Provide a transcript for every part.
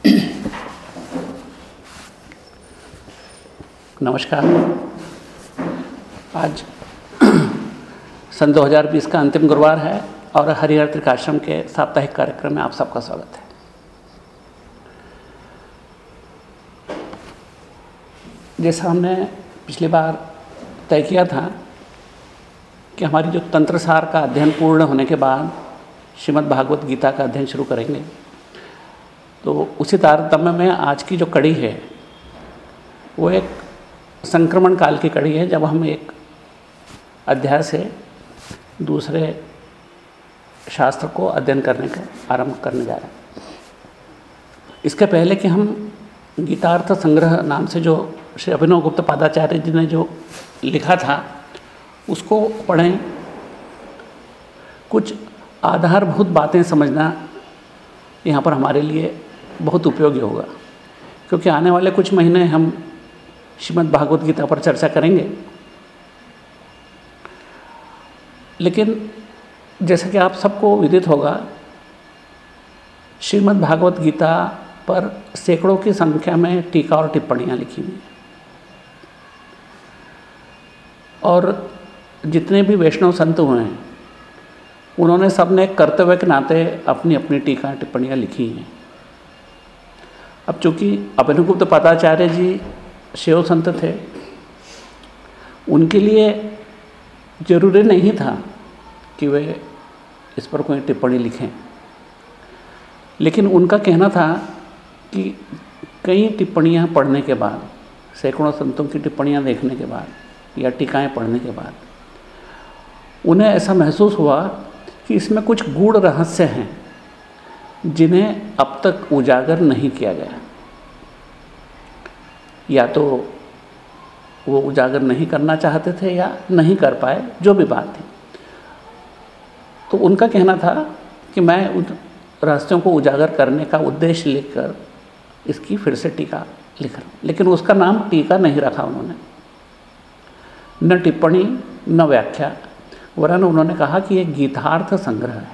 नमस्कार। आज सन 2020 का अंतिम गुरुवार है और हरिहर त्रिकाश्रम के साप्ताहिक कार्यक्रम में आप सबका स्वागत है। जैसा हमने पिछली बार तय किया था कि हमारी जो तंत्रसार का अध्ययन पूर्ण होने के बाद श्रीमद् भागवत गीता का अध्ययन शुरू करेंगे तो उसी तारतम्य में आज की जो कड़ी है, वो एक संक्रमण काल की कड़ी है, जब हम एक अध्याय से दूसरे शास्त्र को अध्ययन करने का आरंभ करने जा रहे हैं। इसके पहले कि हम गीतार्थ संग्रह नाम से जो श्री अभिनव गुप्त पादाचार्य जी ने जो लिखा था, उसको पढ़ें। कुछ आधारभूत बातें समझना यहाँ पर हमारे लिए बहुत उपयोगी होगा। क्योंकि आने वाले कुछ महीने हम श्रीमद् भागवत गीता पर चर्चा करेंगे। लेकिन जैसा कि आप सबको विदित होगा, श्रीमद् भागवत गीता पर सैकड़ों की संख्या में टीका और टिप्पणियाँ लिखी हुई और जितने भी वैष्णव संत हुए हैं, उन्होंने सबने कर्तव्य के नाते अपनी अपनी टीका टिप्पणियाँ लिखी हैं। अब चूँकि अभिनवगुप्त पदाचार्य जी शिव संत थे, उनके लिए ज़रूरी नहीं था कि वे इस पर कोई टिप्पणी लिखें। लेकिन उनका कहना था कि कई टिप्पणियाँ पढ़ने के बाद, सैकड़ों संतों की टिप्पणियाँ देखने के बाद या टीकाएँ पढ़ने के बाद, उन्हें ऐसा महसूस हुआ कि इसमें कुछ गूढ़ रहस्य हैं जिन्हें अब तक उजागर नहीं किया गया। या तो वो उजागर नहीं करना चाहते थे या नहीं कर पाए, जो भी बात थी। तो उनका कहना था कि मैं उन रहस्यों को उजागर करने का उद्देश्य लेकर इसकी फिर से टीका लिख रहा हूँ। लेकिन उसका नाम टीका नहीं रखा उन्होंने। न टिप्पणी, न व्याख्या। वरन उन्होंने कहा कि ये गीतार्थ संग्रह है।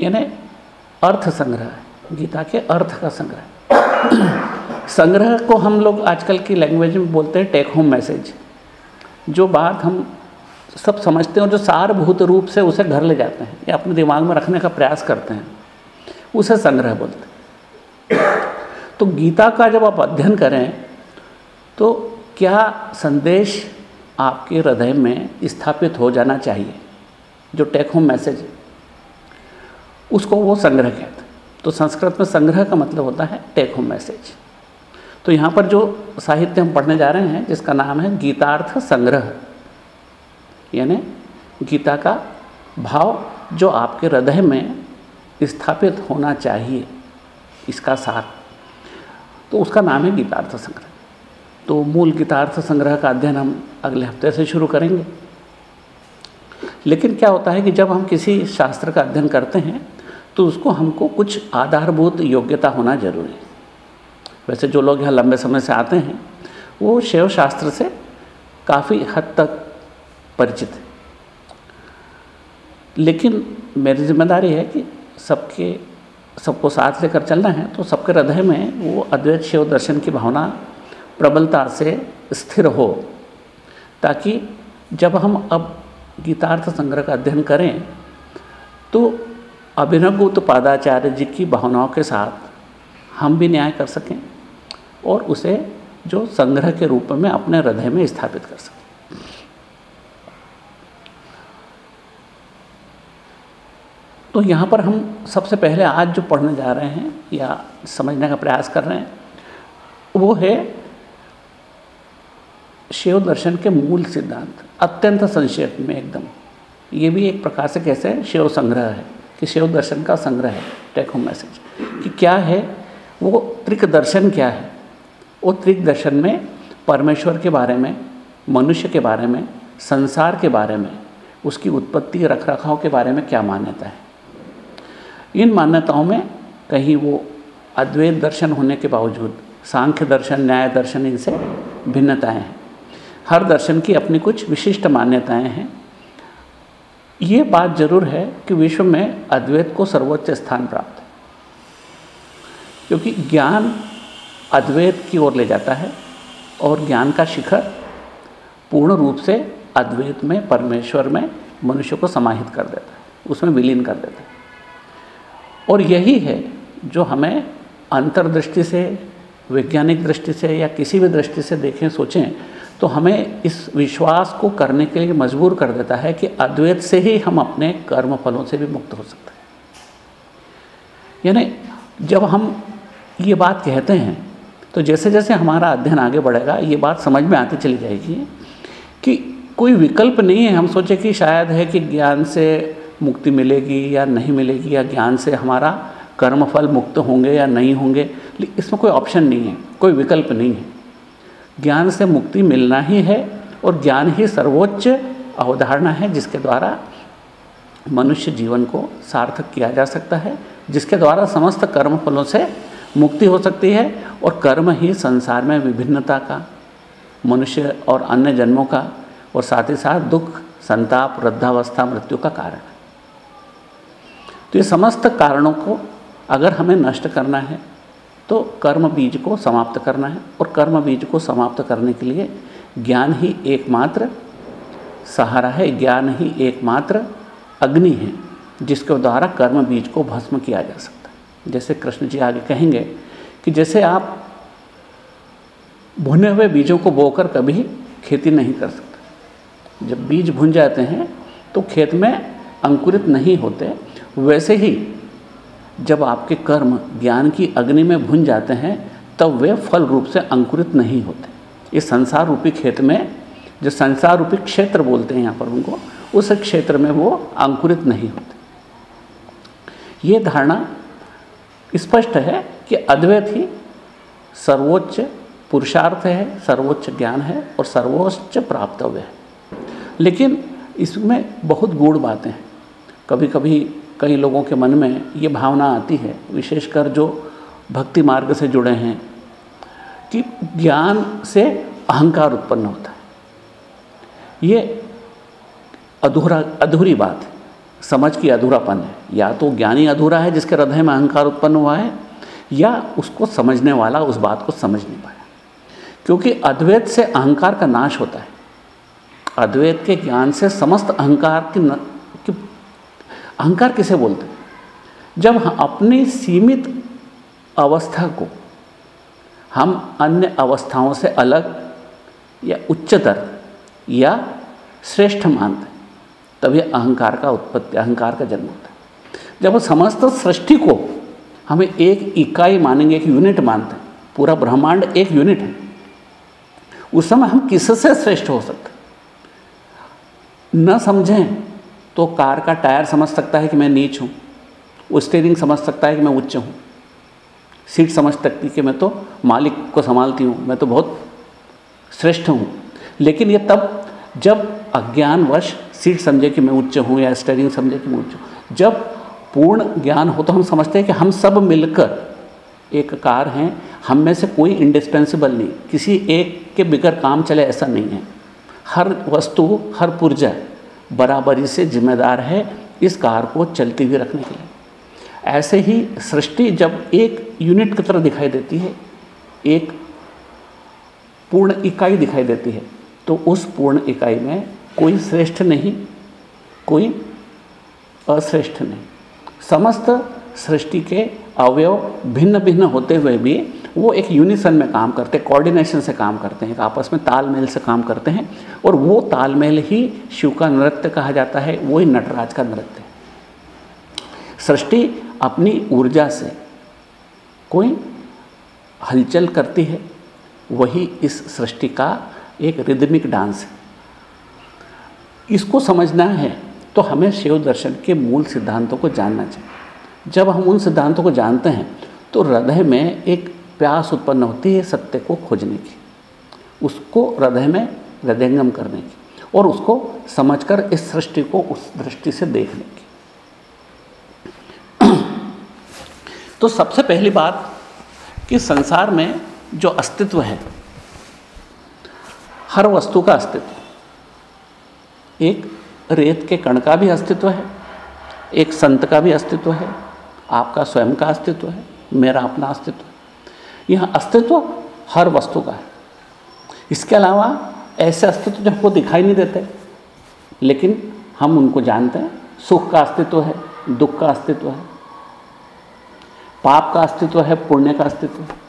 यानी अर्थ संग्रह है। गीता के अर्थ का संग्रह संग्रह को हम लोग आजकल की लैंग्वेज में बोलते हैं टेक होम मैसेज जो बात हम सब समझते हैं और जो सारभूत रूप से उसे घर ले जाते हैं, या अपने दिमाग में रखने का प्रयास करते हैं, उसे संग्रह बोलते हैं। तो गीता का जब आप अध्ययन करें तो क्या संदेश आपके हृदय में स्थापित हो जाना चाहिए? जो टेक होम मैसेज उसको वो संग्रह कहते हैं। तो संस्कृत में संग्रह का मतलब होता है टेक होम मैसेज तो यहाँ पर जो साहित्य हम पढ़ने जा रहे हैं, जिसका नाम है गीतार्थ संग्रह। यानी गीता का भाव जो आपके हृदय में स्थापित होना चाहिए, इसका सार। तो उसका नाम है गीतार्थ संग्रह। तो मूल गीतार्थ संग्रह का अध्ययन हम अगले हफ़्ते से शुरू करेंगे। लेकिन क्या होता है कि जब हम किसी शास्त्र का अध्ययन करते हैं तो उसको हमको कुछ आधारभूत योग्यता होना ज़रूरी है। वैसे जो लोग यहाँ लंबे समय से आते हैं, वो शैव शास्त्र से काफ़ी हद तक परिचित है। लेकिन मेरी ज़िम्मेदारी है कि सबके, सबको साथ लेकर चलना है तो सबके हृदय में वो अद्वैत शिव दर्शन की भावना प्रबलता से स्थिर हो, ताकि जब हम अब गीतार्थ संग्रह का अध्ययन करें तो अभिनवगुप्त पादाचार्य जी की भावनाओं के साथ हम भी न्याय कर सकें। और उसे जो संग्रह के रूप में अपने हृदय में स्थापित कर सकें। तो यहाँ पर हम सबसे पहले आज जो पढ़ने जा रहे हैं या समझने का प्रयास कर रहे हैं, वो है शिव दर्शन के मूल सिद्धांत, अत्यंत संक्षेप में एकदम। ये भी एक प्रकार से कैसे शिव संग्रह है, कि शिव दर्शन का संग्रह है, टेक होम मैसेज। कि क्या है, वो त्रिक दर्शन क्या है? वो त्रिक दर्शन में, परमेश्वर के बारे में, मनुष्य के बारे में, संसार के बारे में, उसकी उत्पत्ति रख रखाव के बारे में क्या मान्यता है? इन मान्यताओं में कहीं वो अद्वैत दर्शन होने के बावजूद, सांख्य दर्शन, न्याय दर्शन, इनसे भिन्नताएँ हैं। हर दर्शन की अपनी कुछ विशिष्ट मान्यताएँ हैं। ये बात ज़रूर है कि विश्व में अद्वैत को सर्वोच्च स्थान प्राप्त है। क्योंकि ज्ञान अद्वैत की ओर ले जाता है और ज्ञान का शिखर पूर्ण रूप से अद्वैत में, परमेश्वर में मनुष्य को समाहित कर देता है, उसमें विलीन कर देता है। और यही है जो हमें अंतर्दृष्टि से, वैज्ञानिक दृष्टि से या किसी भी दृष्टि से देखें, सोचें तो हमें इस विश्वास को करने के लिए मजबूर कर देता है कि अद्वैत से ही हम अपने कर्म फलों से भी मुक्त हो सकते हैं। यानी जब हम ये बात कहते हैं तो जैसे जैसे हमारा अध्ययन आगे बढ़ेगा, ये बात समझ में आती चली जाएगी कि कोई विकल्प नहीं है। हम सोचे कि शायद है कि ज्ञान से मुक्ति मिलेगी या नहीं मिलेगी, या ज्ञान से हमारा कर्मफल मुक्त होंगे या नहीं होंगे। इसमें कोई ऑप्शन नहीं है, कोई विकल्प नहीं है। ज्ञान से मुक्ति मिलना ही है और ज्ञान ही सर्वोच्च अवधारणा है, जिसके द्वारा मनुष्य जीवन को सार्थक किया जा सकता है, जिसके द्वारा समस्त कर्मफलों से मुक्ति हो सकती है और कर्म ही संसार में विभिन्नता का, मनुष्य और अन्य जन्मों का और साथ ही साथ दुख, संताप, वृद्धावस्था, मृत्यु का कारण है। तो ये समस्त कारणों को अगर हमें नष्ट करना है तो कर्म बीज को समाप्त करना है और कर्म बीज को समाप्त करने के लिए ज्ञान ही एकमात्र सहारा है, ज्ञान ही एकमात्र अग्नि है, जिसके द्वारा कर्म बीज को भस्म किया जा सकता है। जैसे कृष्ण जी आगे कहेंगे कि जैसे आप भुने हुए बीजों को बोकर कभी खेती नहीं कर सकते। जब बीज भुन जाते हैं तो खेत में अंकुरित नहीं होते। वैसे ही जब आपके कर्म ज्ञान की अग्नि में भुन जाते हैं, तब वे फल रूप से अंकुरित नहीं होते। इस संसार रूपी खेत में, जो संसार रूपी क्षेत्र बोलते हैं यहाँ पर उनको, उस क्षेत्र में वो अंकुरित नहीं होते। ये धारणा स्पष्ट है कि अद्वैत ही सर्वोच्च पुरुषार्थ है, सर्वोच्च ज्ञान है और सर्वोच्च प्राप्तव्य है। लेकिन इसमें बहुत गूढ़ बातें हैं। कभी कभी कई लोगों के मन में ये भावना आती है, विशेषकर जो भक्ति मार्ग से जुड़े हैं, कि ज्ञान से अहंकार उत्पन्न होता है। ये अधूरा, अधूरी बात है। समझ की अधूरापन है। या तो ज्ञानी अधूरा है जिसके हृदय में अहंकार उत्पन्न हुआ है या उसको समझने वाला उस बात को समझ नहीं पाया। क्योंकि अद्वैत से अहंकार का नाश होता है। अद्वैत के ज्ञान से समस्त अहंकार की, न, की अहंकार किसे बोलते हैं? जब हम अपनी सीमित अवस्था को हम अन्य अवस्थाओं से अलग या उच्चतर या श्रेष्ठ मानते हैं तभी अहंकार का उत्पत्ति, अहंकार का जन्म होता है। जब समस्त सृष्टि को हमें एक इकाई मानेंगे, एक यूनिट मानते हैं, पूरा ब्रह्मांड एक यूनिट है, उस समय हम किससे श्रेष्ठ हो सकते न समझें तो कार का टायर समझ सकता है कि मैं नीच हूँ स्टेयरिंग समझ सकता है कि मैं उच्च हूँ सीट समझ सकती कि मैं तो मालिक को संभालती हूँ, मैं तो बहुत श्रेष्ठ हूँ। लेकिन ये तब, जब अज्ञानवश सीट समझे कि मैं उच्च हूँ या स्टेयरिंग समझे कि मैं उच्च हूँ। जब पूर्ण ज्ञान हो तो हम समझते हैं कि हम सब मिलकर एक कार हैं, हम में से कोई इंडिस्पेंसिबल नहीं। किसी एक के बिगड़ काम चले ऐसा नहीं है। हर वस्तु, हर पुर्जा बराबरी से जिम्मेदार है इस कार को चलती हुई रखने के लिए। ऐसे ही सृष्टि जब एक यूनिट की तरह दिखाई देती है, एक पूर्ण इकाई दिखाई देती है तो उस पूर्ण इकाई में कोई श्रेष्ठ नहीं, कोई अश्रेष्ठ नहीं। समस्त सृष्टि के अवयव भिन्न भिन्न होते हुए भी वो एक यूनिसन में काम करते हैं कोऑर्डिनेशन से काम करते हैं आपस में तालमेल से काम करते हैं और वो तालमेल ही शिव का नृत्य कहा जाता है वही नटराज का नृत्य है। सृष्टि अपनी ऊर्जा से कोई हलचल करती है, वही इस सृष्टि का एक रिदमिक डांस है। इसको समझना है तो हमें शिव दर्शन के मूल सिद्धांतों को जानना चाहिए। जब हम उन सिद्धांतों को जानते हैं तो हृदय में एक प्यास उत्पन्न होती है सत्य को खोजने की। उसको हृदय में हृदयंगम करने की और उसको समझकर इस सृष्टि को उस दृष्टि से देखने की। तो सबसे पहली बात कि संसार में जो अस्तित्व है, हर वस्तु का अस्तित्व। एक रेत के कण का भी अस्तित्व है एक संत का भी अस्तित्व है आपका स्वयं का अस्तित्व है मेरा अपना अस्तित्व यह अस्तित्व हर वस्तु का है इसके अलावा ऐसे अस्तित्व जो हमको दिखाई नहीं देते लेकिन हम उनको जानते हैं सुख का अस्तित्व है दुख का अस्तित्व है पाप का अस्तित्व है पुण्य का अस्तित्व है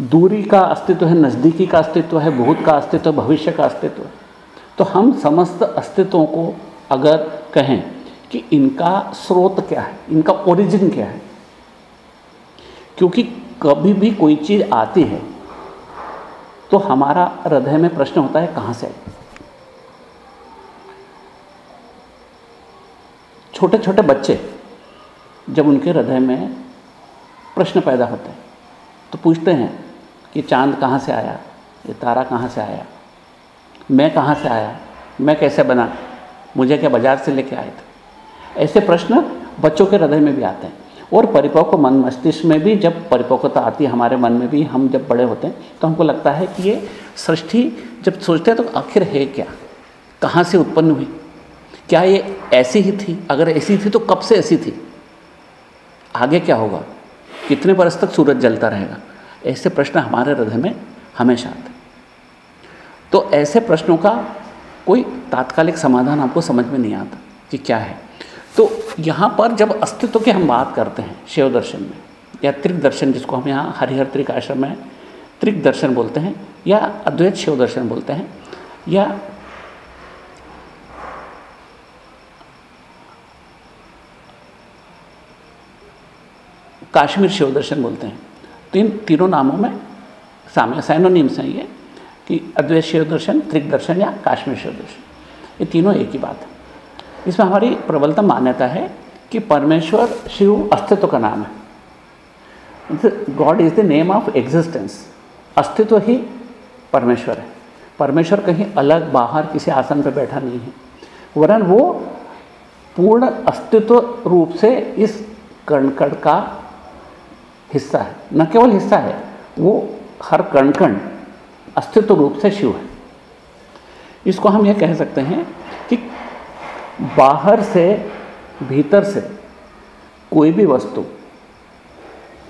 दूरी का अस्तित्व है नज़दीकी का अस्तित्व है भूत का अस्तित्व भविष्य का अस्तित्व है तो हम समस्त अस्तित्वों को अगर कहें कि इनका स्रोत क्या है, इनका ओरिजिन क्या है, क्योंकि कभी भी कोई चीज़ आती है तो हमारा हृदय में प्रश्न होता है, कहाँ से आई? छोटे छोटे बच्चे जब उनके हृदय में प्रश्न पैदा होते हैं तो पूछते हैं कि चाँद कहाँ से आया, ये तारा कहाँ से आया? मैं कहाँ से आया? मैं कैसे बना? मुझे क्या बाज़ार से लेके आए थे? ऐसे प्रश्न बच्चों के हृदय में भी आते हैं। और परिपक्व मन मस्तिष्क में भी जब परिपक्वता आती है, हमारे मन में भी हम जब बड़े होते हैं तो हमको लगता है कि ये सृष्टि जब सोचते हैं तो आखिर है क्या? कहाँ से उत्पन्न हुई? क्या ये ऐसी ही थी? अगर ऐसी थी तो कब से ऐसी थी? आगे क्या होगा? कितने बरस तक सूरज जलता रहेगा? ऐसे प्रश्न हमारे हृदय में हमेशा आते तो ऐसे प्रश्नों का कोई तात्कालिक समाधान आपको समझ में नहीं आता कि क्या है। तो यहाँ पर जब अस्तित्व की हम बात करते हैं, शिव दर्शन में, या त्रिक दर्शन जिसको हम यहाँ हरिहर त्रिक आश्रम में त्रिक दर्शन बोलते हैं, या अद्वैत शिव दर्शन बोलते हैं, या काश्मीर शिव दर्शन बोलते हैं तो इन तीनों नामों में सामने सैनोनिम्स हैं ये। कि अद्वैत शिव दर्शन, त्रिक दर्शन या काश्मीर दर्शन। ये तीनों एक ही बात है। इसमें हमारी प्रबलतम मान्यता है कि परमेश्वर शिव अस्तित्व का नाम है। God is the name of existence. अस्तित्व ही परमेश्वर है। परमेश्वर कहीं अलग, बाहर, किसी आसन पर बैठा नहीं है। वरन वो पूर्ण अस्तित्व रूप से इस कणकण का हिस्सा है। न केवल हिस्सा है, वो हर कण कण अस्तित्व रूप से शिव है। इसको हम ये कह सकते हैं कि बाहर से, भीतर से कोई भी वस्तु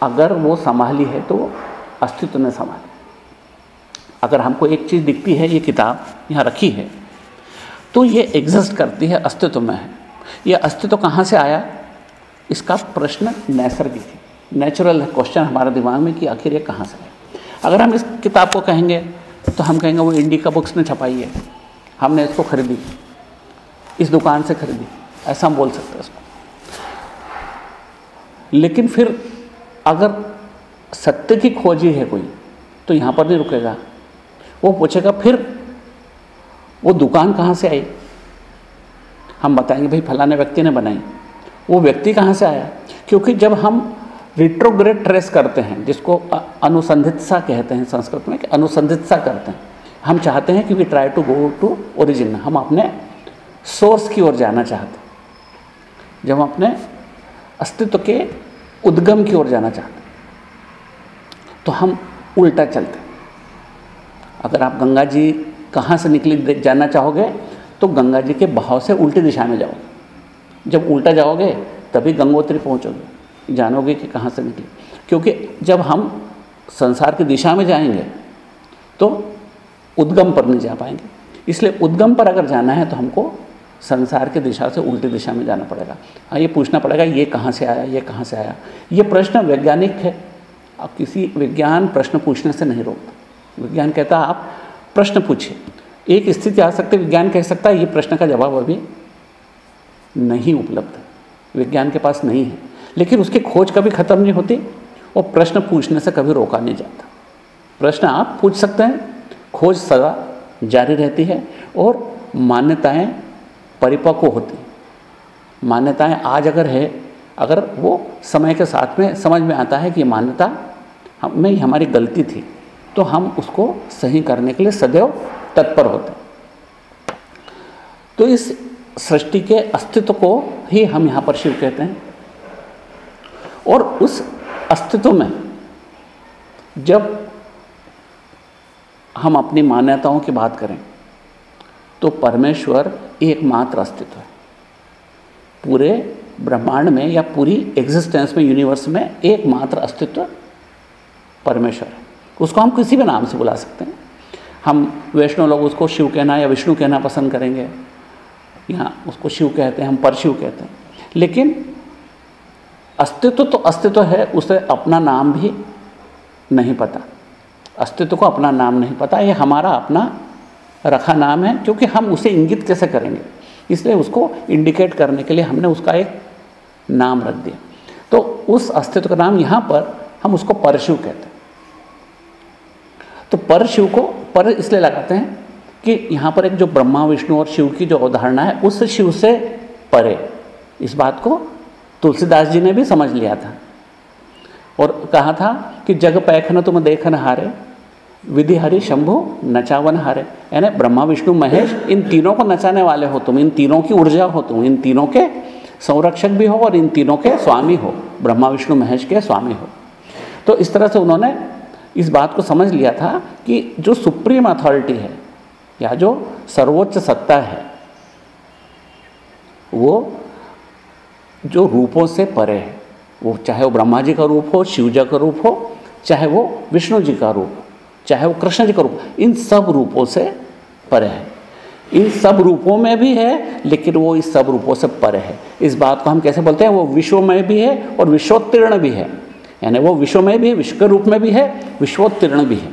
अगर वो संभाली है तो अस्तित्व ने संभाली। अगर हमको एक चीज़ दिखती है, ये किताब यहाँ रखी है तो ये एग्जिस्ट करती है अस्तित्व में है। ये अस्तित्व कहाँ से आया? इसका प्रश्न नैसर्गिक है। नेचुरल क्वेश्चन हमारे दिमाग में कि आखिर ये कहाँ से आया? अगर हम इस किताब को कहेंगे तो हम कहेंगे वो इंडिका बुक्स ने छपाई है। हमने इसको खरीदी। इस दुकान से खरीदी। ऐसा हम बोल सकते हैं उसको लेकिन फिर अगर सत्य की खोजी है कोई तो यहाँ पर नहीं रुकेगा। वो पूछेगा, फिर वो दुकान कहाँ से आई? हम बताएँगे, भाई, फलाने व्यक्ति ने बनाई। वो व्यक्ति कहाँ से आया? क्योंकि जब हम रिट्रोग्रेड ट्रेस करते हैं, जिसको अनुसंधित्सा कहते हैं संस्कृत में, कि अनुसंधित्सा करते हैं। हम चाहते हैं कि we try to go to origin हम अपने सोर्स की ओर जाना चाहते हैं। जब हम अपने अस्तित्व के उद्गम की ओर जाना चाहते हैं तो हम उल्टा चलते हैं। अगर आप गंगा जी कहाँ से निकली जाना चाहोगे तो गंगा जी के बहाव से उल्टी दिशा में जाओगे। जब उल्टा जाओगे, तभी गंगोत्री पहुँचोगे। जानोगे कि कहाँ से निकले। क्योंकि जब हम संसार की दिशा में जाएँगे तो उद्गम पर नहीं जा पाएँगे। इसलिए उद्गम पर अगर जाना है तो हमको संसार की दिशा से उल्टी दिशा में जाना पड़ेगा। हाँ ये पूछना पड़ेगा, ये कहाँ से आया, ये कहाँ से आया? ये प्रश्न वैज्ञानिक है। अब किसी विज्ञान प्रश्न पूछने से नहीं रोकता। विज्ञान कहता आप प्रश्न पूछिए। एक स्थिति आ सकती है, विज्ञान कह सकता है, ये प्रश्न का जवाब अभी नहीं उपलब्ध विज्ञान के पास नहीं है। लेकिन उसकी खोज कभी ख़त्म नहीं होती और प्रश्न पूछने से कभी रोका नहीं जाता। प्रश्न आप पूछ सकते हैं, खोज सदा जारी रहती है और मान्यताएँ परिपक्व होती। मान्यताएँ आज अगर है, अगर वो समय के साथ में समझ में आता है कि मान्यता में हमारी गलती थी तो हम उसको सही करने के लिए सदैव तत्पर होते। तो इस सृष्टि के अस्तित्व को ही हम यहाँ पर शिव कहते हैं। और उस अस्तित्व में जब हम अपनी मान्यताओं की बात करें तो परमेश्वर एकमात्र अस्तित्व है। पूरे ब्रह्मांड में या पूरी एग्जिस्टेंस में यूनिवर्स में एकमात्र अस्तित्व परमेश्वर है। उसको हम किसी भी नाम से बुला सकते हैं। हम वैष्णव लोग उसको शिव कहना या विष्णु कहना पसंद करेंगे, या उसको शिव कहते हैं, हम परशिव कहते हैं। लेकिन अस्तित्व तो अस्तित्व है, उसे अपना नाम भी नहीं पता। अस्तित्व को अपना नाम नहीं पता, ये हमारा अपना रखा नाम है, क्योंकि हम उसे इंगित कैसे करेंगे? इसलिए उसको इंडिकेट करने के लिए हमने उसका एक नाम रख दिया। तो उस अस्तित्व का नाम यहाँ पर हम उसको परशिव कहते हैं। तो परशिव को, पर इसलिए लगाते हैं कि यहाँ पर एक जो ब्रह्मा, विष्णु और शिव की जो अवधारणा है, उस शिव से परे। इस बात को तुलसीदास जी ने भी समझ लिया था और कहा था कि जग पैखन तुम देखन हारे, विधि हरि शंभु नचावन हारे। यानी ब्रह्मा, विष्णु, महेश, इन तीनों को नचाने वाले हो तुम, इन तीनों की ऊर्जा हो तुम, इन तीनों के संरक्षक भी हो और इन तीनों के स्वामी हो, ब्रह्मा, विष्णु, महेश के स्वामी हो। तो इस तरह से उन्होंने इस बात को समझ लिया था कि जो सुप्रीम अथॉरिटी है या जो सर्वोच्च सत्ता है, वो जो रूपों से परे है। वो चाहे वो ब्रह्मा जी का रूप हो, शिव जी का रूप हो, चाहे वो विष्णु जी का रूप हो, चाहे वो कृष्ण जी का रूप इन सब रूपों से परे है। इन सब रूपों में भी है, लेकिन वो इस सब रूपों से परे है। इस बात को हम कैसे बोलते हैं? वो विश्व में भी है और विश्वोत्तीर्ण भी है। यानी वो विश्व में भी है, विश्व के रूप में भी है, विश्वोत्तीर्ण भी है।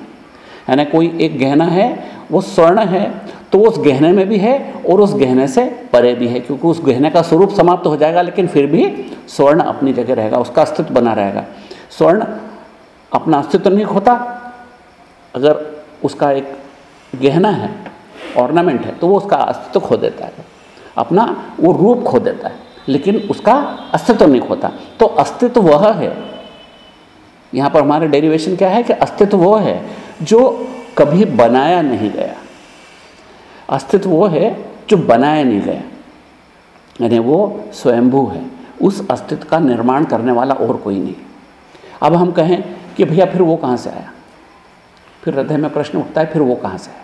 यानी कोई एक गहना है, वो स्वर्ण है तो उस गहने में भी है और उस गहने से परे भी है, क्योंकि उस गहने का स्वरूप समाप्त तो हो जाएगा, लेकिन फिर भी स्वर्ण अपनी जगह रहेगा, उसका अस्तित्व बना रहेगा। स्वर्ण अपना अस्तित्व नहीं खोता अगर उसका एक गहना है ऑर्नामेंट है तो वो उसका अस्तित्व खो देता है। अपना वो रूप खो देता है, लेकिन उसका अस्तित्व नहीं खोता तो अस्तित्व वह है, यहाँ पर हमारे डेरिवेशन क्या है कि अस्तित्व वो है, जो कभी बनाया नहीं गया। अस्तित्व वो है जो बनाया नहीं गया। यानी वो स्वयंभू है। उस अस्तित्व का निर्माण करने वाला और कोई नहीं। अब हम कहें कि भैया फिर वो कहाँ से आया? फिर हृदय में प्रश्न उठता है, फिर वो कहाँ से आया?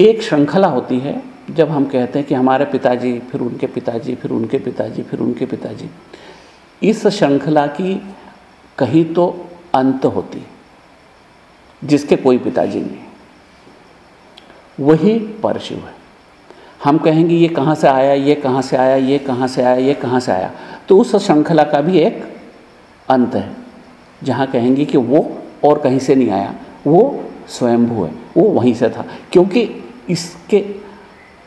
एक श्रृंखला होती है जब हम कहते हैं कि हमारे पिताजी, फिर उनके पिताजी, फिर उनके पिताजी, फिर उनके पिताजी। इस श्रृंखला की कहीं तो अंत होती, जिसके कोई पिताजी नहीं। वही परशिव है। हम कहेंगे, ये कहाँ से आया, ये कहाँ से आया, ये कहाँ से आया, ये कहाँ से आया? तो उस श्रृंखला का भी एक अंत है, जहाँ कहेंगे कि वो और कहीं से नहीं आया। वो स्वयंभू है, वो वहीं से था, क्योंकि इसके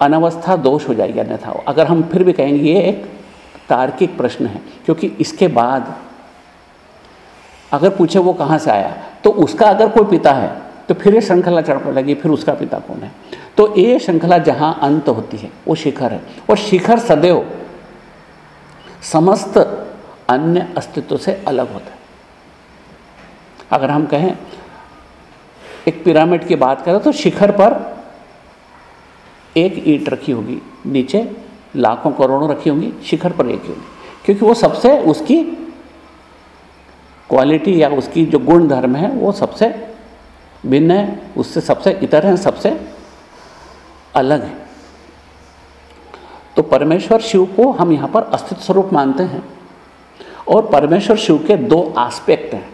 अनवस्था दोष हो जाएगी, अन्यथा। अगर हम फिर भी कहेंगे, ये एक तार्किक प्रश्न है, क्योंकि इसके बाद अगर पूछे, वो कहाँ से आया? तो उसका अगर कोई पिता है तो फिर ये श्रृंखला चढ़ लगी, फिर उसका पिता कौन है? तो ये श्रृंखला जहाँ अंत होती है, वो शिखर है। और शिखर सदैव समस्त अन्य अस्तित्व से अलग होता है। अगर हम कहें, एक पिरामिड की बात करें तो शिखर पर एक ईंट रखी होगी, नीचे लाखों करोड़ों रखी होंगी, शिखर पर एक होगी। क्योंकि वो सबसे उसकी क्वालिटी या उसकी जो गुण धर्म है, वो सबसे भिन्न है, उससे सबसे इतर हैं, सबसे अलग हैं। तो परमेश्वर शिव को हम यहाँ पर अस्तित्व स्वरूप मानते हैं और परमेश्वर शिव के दो आस्पेक्ट हैं।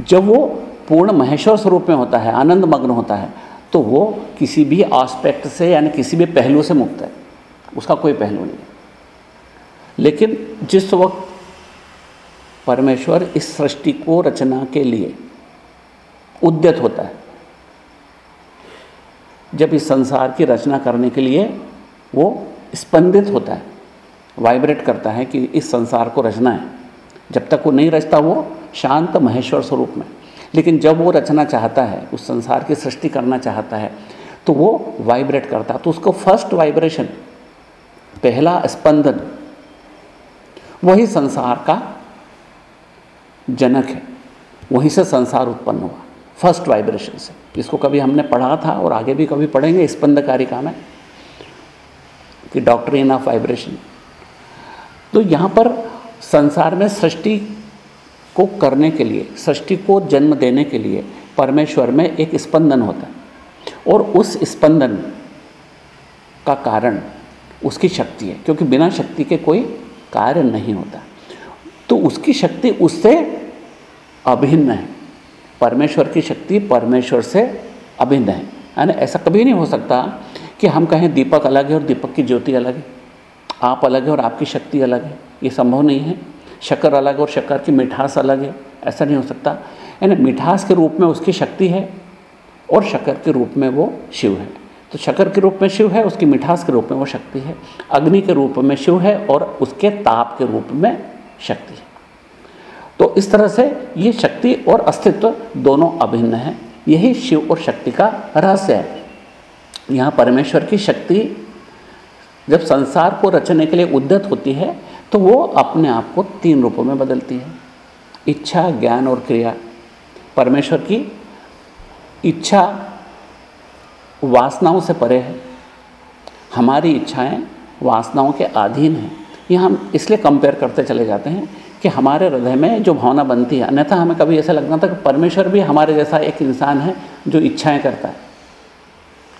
जब वो पूर्ण महेश्वर स्वरूप में होता है, आनंद मग्न होता है तो वो किसी भी आस्पेक्ट से यानी किसी भी पहलू से मुक्त है। उसका कोई पहलू नहीं लेकिन जिस वक्त परमेश्वर इस सृष्टि को रचना के लिए उद्यत होता है। जब इस संसार की रचना करने के लिए वो स्पंदित होता है, वाइब्रेट करता है कि इस संसार को रचना है। जब तक वो नहीं रचता वो शांत महेश्वर स्वरूप में। लेकिन जब वो रचना चाहता है, उस संसार की सृष्टि करना चाहता है तो वो वाइब्रेट करता है। तो उसको फ़र्स्ट वाइब्रेशन, पहला स्पंदन, वही संसार का जनक है। वहीं से संसार उत्पन्न हुआ। फ़र्स्ट वाइब्रेशन से इसको कभी हमने पढ़ा था और आगे भी कभी पढ़ेंगे स्पंद कारिका में कि डॉक्ट्रिन ऑफ़ वाइब्रेशन तो यहाँ पर संसार में सृष्टि को करने के लिए, सृष्टि को जन्म देने के लिए परमेश्वर में एक स्पंदन होता है। और उस स्पंदन का कारण उसकी शक्ति है, क्योंकि बिना शक्ति के कोई कार्य नहीं होता। तो उसकी शक्ति उससे अभिन्न है। परमेश्वर की शक्ति परमेश्वर से अभिन्न है। है ना ऐसा कभी नहीं हो सकता कि हम कहें दीपक अलग है और दीपक की ज्योति अलग है। आप अलग है और आपकी शक्ति अलग है। ये संभव नहीं है। शक्कर अलग और शक्कर की मिठास अलग है। ऐसा नहीं हो सकता। यानी मिठास के रूप में उसकी शक्ति है और शक्कर के रूप में वो शिव है। तो शक्कर के रूप में शिव है, उसकी मिठास के रूप में वो शक्ति है। अग्नि के रूप में शिव है और उसके ताप के रूप में शक्ति है। तो इस तरह से ये शक्ति और अस्तित्व दोनों अभिन्न है। यही शिव और शक्ति का रहस्य है। यहाँ परमेश्वर की शक्ति जब संसार को रचने के लिए उद्यत होती है तो वो अपने आप को तीन रूपों में बदलती है। इच्छा, ज्ञान और क्रिया। परमेश्वर की इच्छा वासनाओं से परे है। हमारी इच्छाएँ वासनाओं के अधीन हैं। ये हम इसलिए कंपेयर करते चले जाते हैं कि हमारे हृदय में जो भावना बनती है, अन्यथा हमें कभी ऐसा लगना था कि परमेश्वर भी हमारे जैसा एक इंसान है जो इच्छाएँ करता है,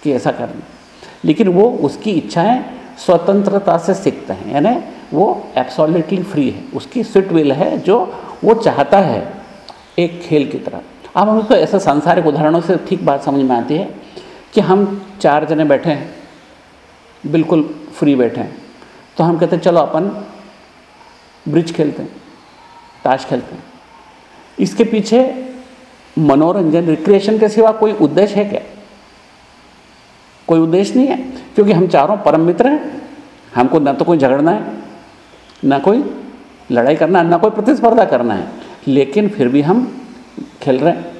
कि ऐसा करना। लेकिन वो उसकी इच्छाएँ स्वतंत्रता से सीखते हैं, यानी वो एब्सोल्युटली फ्री है। उसकी स्विट विल है जो वो चाहता है एक खेल की तरह। अब हम उसको ऐसे सांसारिक उदाहरणों से ठीक बात समझ में आती है कि हम चार जने बैठे हैं, बिल्कुल फ्री बैठे हैं तो हम कहते हैं, चलो अपन ब्रिज खेलते हैं। ताश खेलते हैं। इसके पीछे मनोरंजन रिक्रिएशन के सिवा कोई उद्देश्य है क्या? कोई उद्देश्य नहीं है, क्योंकि हम चारों परम मित्र हैं। हमको ना तो कोई झगड़ना है, ना कोई लड़ाई करना है, ना कोई प्रतिस्पर्धा करना है। लेकिन फिर भी हम खेल रहे हैं।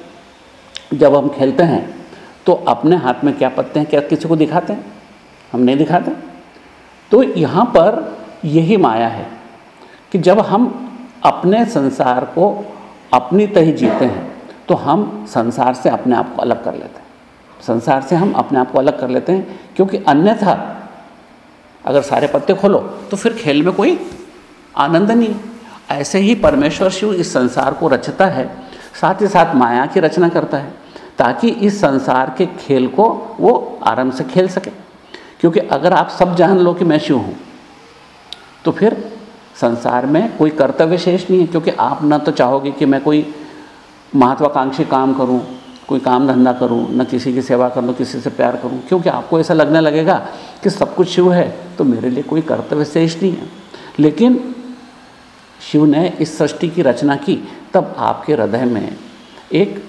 जब हम खेलते हैं तो अपने हाथ में क्या पत्ते हैं, क्या किसी को दिखाते हैं? हम नहीं दिखाते। तो यहाँ पर यही माया है कि जब हम अपने संसार को अपनी तही जीते हैं तो हम संसार से अपने आप को अलग कर लेते हैं। संसार से हम अपने आप को अलग कर लेते हैं, क्योंकि अन्यथा अगर सारे पत्ते खोलो तो फिर खेल में कोई आनंद नहीं ऐसे ही परमेश्वर शिव इस संसार को रचता है, साथ ही साथ माया की रचना करता है, ताकि इस संसार के खेल को वो आराम से खेल सके। क्योंकि अगर आप सब जान लो कि मैं शिव हूँ तो फिर संसार में कोई कर्तव्य शेष नहीं है, क्योंकि आप न तो चाहोगे कि मैं कोई महत्वाकांक्षी काम करूँ, कोई काम धंधा करूँ, न किसी की सेवा कर लूँ, किसी से प्यार करूँ। क्योंकि आपको ऐसा लगने लगेगा कि सब कुछ शिव है तो मेरे लिए कोई कर्तव्य शेष नहीं है। लेकिन शिव ने इस सृष्टि की रचना की, तब आपके हृदय में एक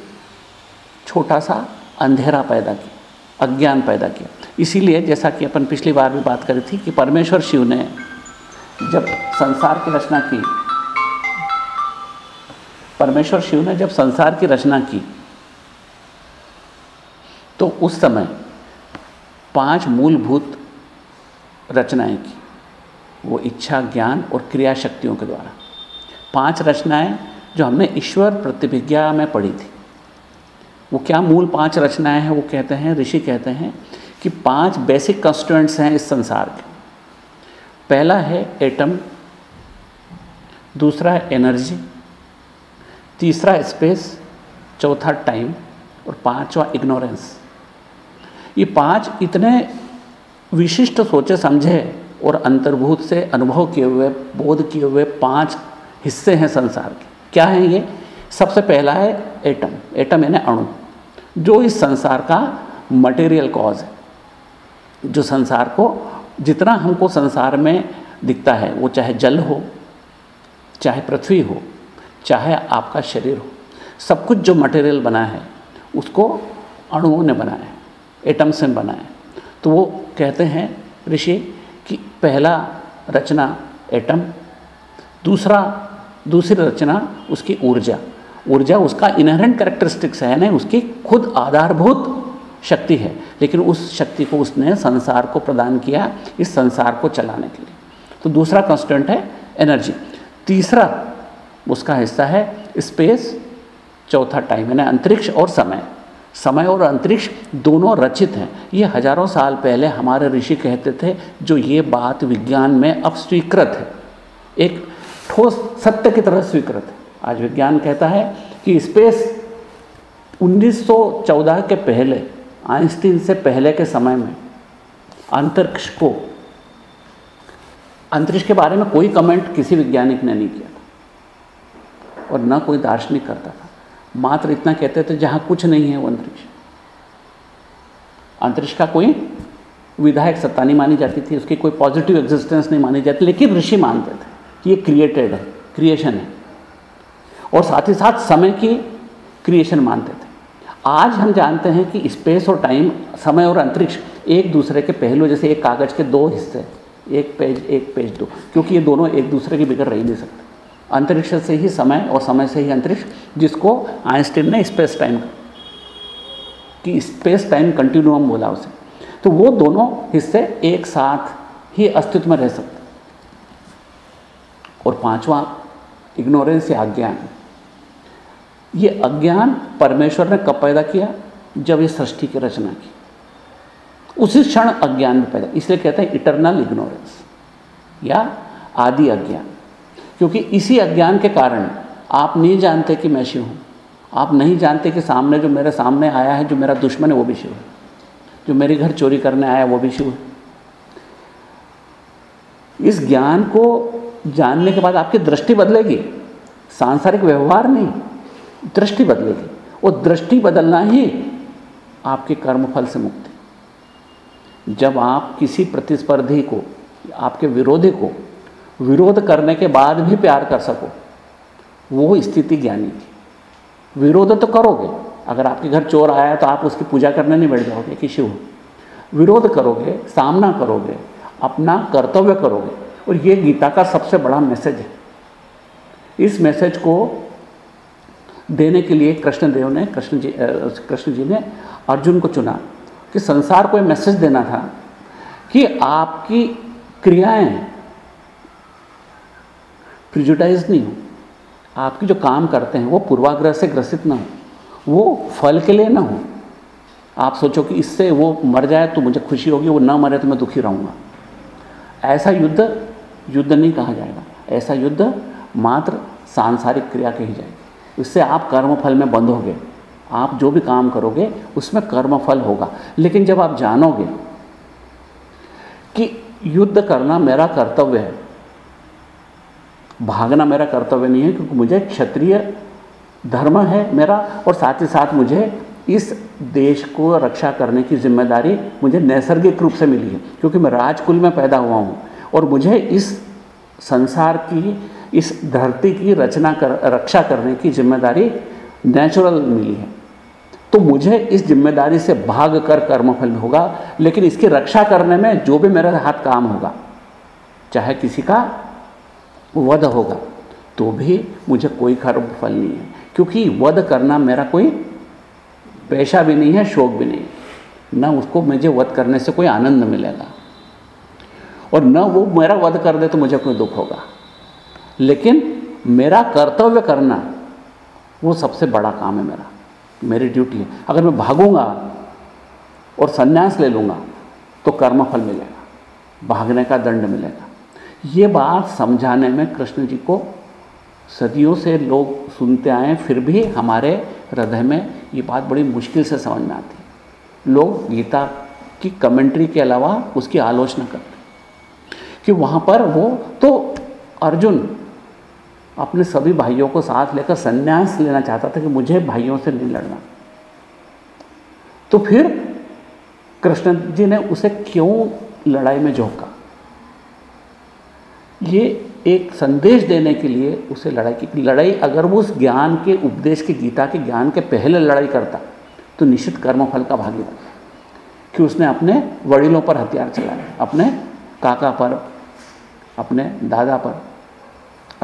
छोटा सा अंधेरा पैदा किया, अज्ञान पैदा किया। इसीलिए जैसा कि अपन पिछली बार भी बात करी थी कि परमेश्वर शिव ने जब संसार की रचना की, परमेश्वर शिव ने जब संसार की रचना की तो उस समय पाँच मूलभूत रचनाएँ की, वो इच्छा, ज्ञान और क्रिया शक्तियों के द्वारा। पाँच रचनाएँ जो हमने ईश्वर प्रतिभिज्ञा में पढ़ी थी। वो क्या मूल पाँच रचनाएँ हैं? वो कहते हैं, ऋषि कहते हैं कि पाँच बेसिक कंस्टेंट्स हैं इस संसार के। पहला है एटम दूसरा है एनर्जी तीसरा स्पेस चौथा टाइम और पांचवा इग्नोरेंस ये पाँच इतने विशिष्ट सोचे समझे और अंतर्भूत से अनुभव किए हुए, बोध किए हुए पाँच हिस्से हैं संसार के। क्या हैं ये? सबसे पहला है एटम एटम यानी अणु, जो इस संसार का मटेरियल कॉज है, जो संसार को जितना हमको संसार में दिखता है, वो चाहे जल हो, चाहे पृथ्वी हो, चाहे आपका शरीर हो, सब कुछ जो मटेरियल बना है, उसको अणुओं ने बनाया है एटम से बनाया तो वो कहते हैं, ऋषि, कि पहला रचना एटम दूसरा, दूसरी रचना उसकी ऊर्जा। ऊर्जा उसका इनहेरेंट करेक्टरिस्टिक्स है ना उसकी खुद आधारभूत शक्ति है। लेकिन उस शक्ति को उसने संसार को प्रदान किया इस संसार को चलाने के लिए। तो दूसरा कॉन्स्टेंट है एनर्जी तीसरा उसका हिस्सा है स्पेस चौथा टाइम यानी अंतरिक्ष और समय। समय और अंतरिक्ष दोनों रचित हैं। ये हज़ारों साल पहले हमारे ऋषि कहते थे, जो ये बात विज्ञान में अब स्वीकृत है। एक ठोस सत्य की तरह स्वीकृत है। आज विज्ञान कहता है कि स्पेस 1914 के पहले आइंस्टीन से पहले के समय में अंतरिक्ष को, अंतरिक्ष के बारे में कोई कमेंट किसी वैज्ञानिक ने नहीं किया था और न कोई दार्शनिक करता था। मात्र इतना कहते थे जहाँ कुछ नहीं है वो अंतरिक्ष। अंतरिक्ष का कोई विधायक सत्ता नहीं मानी जाती थी, उसकी कोई पॉजिटिव एग्जिस्टेंस नहीं मानी जाती, लेकिन ऋषि मानते थे कि ये क्रिएटेड है क्रिएशन है। और साथ ही साथ समय की क्रिएशन मानते थे। आज हम जानते हैं कि स्पेस और टाइम समय और अंतरिक्ष एक दूसरे के पहलू, जैसे एक कागज़ के दो हिस्से, एक पेज एक पेज दो, क्योंकि ये दोनों एक दूसरे के बिगड़ रह नहीं सकते। अंतरिक्ष से ही समय और समय से ही अंतरिक्ष, जिसको आइंस्टीन ने स्पेस टाइम कि स्पेस टाइम कंटिन्यूम बोला उसे। तो वो दोनों हिस्से एक साथ ही अस्तित्व में रह सकते और पांचवा इग्नोरेंस या अज्ञान। ये अज्ञान परमेश्वर ने कब पैदा किया? जब ये सृष्टि की रचना की। उसी क्षण अज्ञान में पैदा, इसलिए कहते हैं इटरनल इग्नोरेंस या आदि अज्ञान। क्योंकि इसी अज्ञान के कारण आप नहीं जानते कि मैं शिव हूँ। आप नहीं जानते कि सामने जो मेरे सामने आया है, जो मेरा दुश्मन है, वो भी शिव है। जो मेरे घर चोरी करने आया वो भी शिव है। इस ज्ञान को जानने के बाद आपकी दृष्टि बदलेगी। सांसारिक व्यवहार नहीं। दृष्टि बदलेगी और दृष्टि बदलना ही आपके कर्मफल से मुक्ति जब आप किसी प्रतिस्पर्धी को, आपके विरोधी को विरोध करने के बाद भी प्यार कर सको, वो स्थिति ज्ञानी की विरोध तो करोगे। अगर आपके घर चोर आया तो आप उसकी पूजा करने नहीं बैठ जाओगे कि शिव विरोध करोगे, सामना करोगे, अपना कर्तव्य करोगे। और ये गीता का सबसे बड़ा मैसेज है। इस मैसेज को देने के लिए कृष्णदेव ने, कृष्ण जी कृष्ण जी ने अर्जुन को चुना कि संसार को मैसेज देना था कि आपकी क्रियाएँ प्रिजुटाइज नहीं हो। आपकी जो काम करते हैं वो पूर्वाग्रह से ग्रसित ना हो, वो फल के लिए ना हो। आप सोचो कि इससे वो मर जाए तो मुझे खुशी होगी, वो ना मरे तो मैं दुखी रहूँगा। ऐसा युद्ध युद्ध नहीं कहा जाएगा। ऐसा युद्ध मात्र सांसारिक क्रिया कही जाएगी। इससे आप कर्मफल में बंधोगे आप जो भी काम करोगे, उसमें कर्मफल होगा। लेकिन जब आप जानोगे कि युद्ध करना मेरा कर्तव्य है, भागना मेरा कर्तव्य नहीं है, क्योंकि मुझे क्षत्रिय धर्म है मेरा, और साथ ही साथ मुझे इस देश को रक्षा करने की ज़िम्मेदारी मुझे नैसर्गिक रूप से मिली है, क्योंकि मैं राजकुल में पैदा हुआ हूँ। और मुझे इस संसार की इस धरती की रचना कर, रक्षा करने की ज़िम्मेदारी नेचुरल मिली है। तो मुझे इस ज़िम्मेदारी से भाग कर कर्मफल होगा, लेकिन इसकी रक्षा करने में जो भी मेरा हाथ काम होगा, चाहे किसी का वध होगा तो भी मुझे कोई कर्म फल नहीं है। क्योंकि वध करना मेरा कोई पेशा भी नहीं है, शौक भी नहीं न उसको मुझे वध करने से कोई आनंद मिलेगा। और न वो मेरा वध कर दे तो मुझे कोई दुख होगा। लेकिन मेरा कर्तव्य करना वो सबसे बड़ा काम है मेरा। मेरी ड्यूटी है। अगर मैं भागूँगा और संन्यास ले लूँगा तो कर्मफल मिलेगा, भागने का दंड मिलेगा। ये बात समझाने में कृष्ण जी को सदियों से लोग सुनते आए, फिर भी हमारे हृदय में ये बात बड़ी मुश्किल से समझ में आती लोग गीता की कमेंट्री के अलावा उसकी आलोचना करते कि वहाँ पर वो तो अर्जुन अपने सभी भाइयों को साथ लेकर संन्यास लेना चाहता था कि मुझे भाइयों से नहीं लड़ना। तो फिर कृष्ण जी ने उसे क्यों लड़ाई में झोंका? ये एक संदेश देने के लिए उसे लड़ाई की लड़ाई अगर वो उस ज्ञान के उपदेश के गीता के ज्ञान के पहले लड़ाई करता तो निश्चित कर्मफल का भागी बनता कि उसने अपने वड़िलों पर हथियार चलाए, अपने काका पर, अपने दादा पर।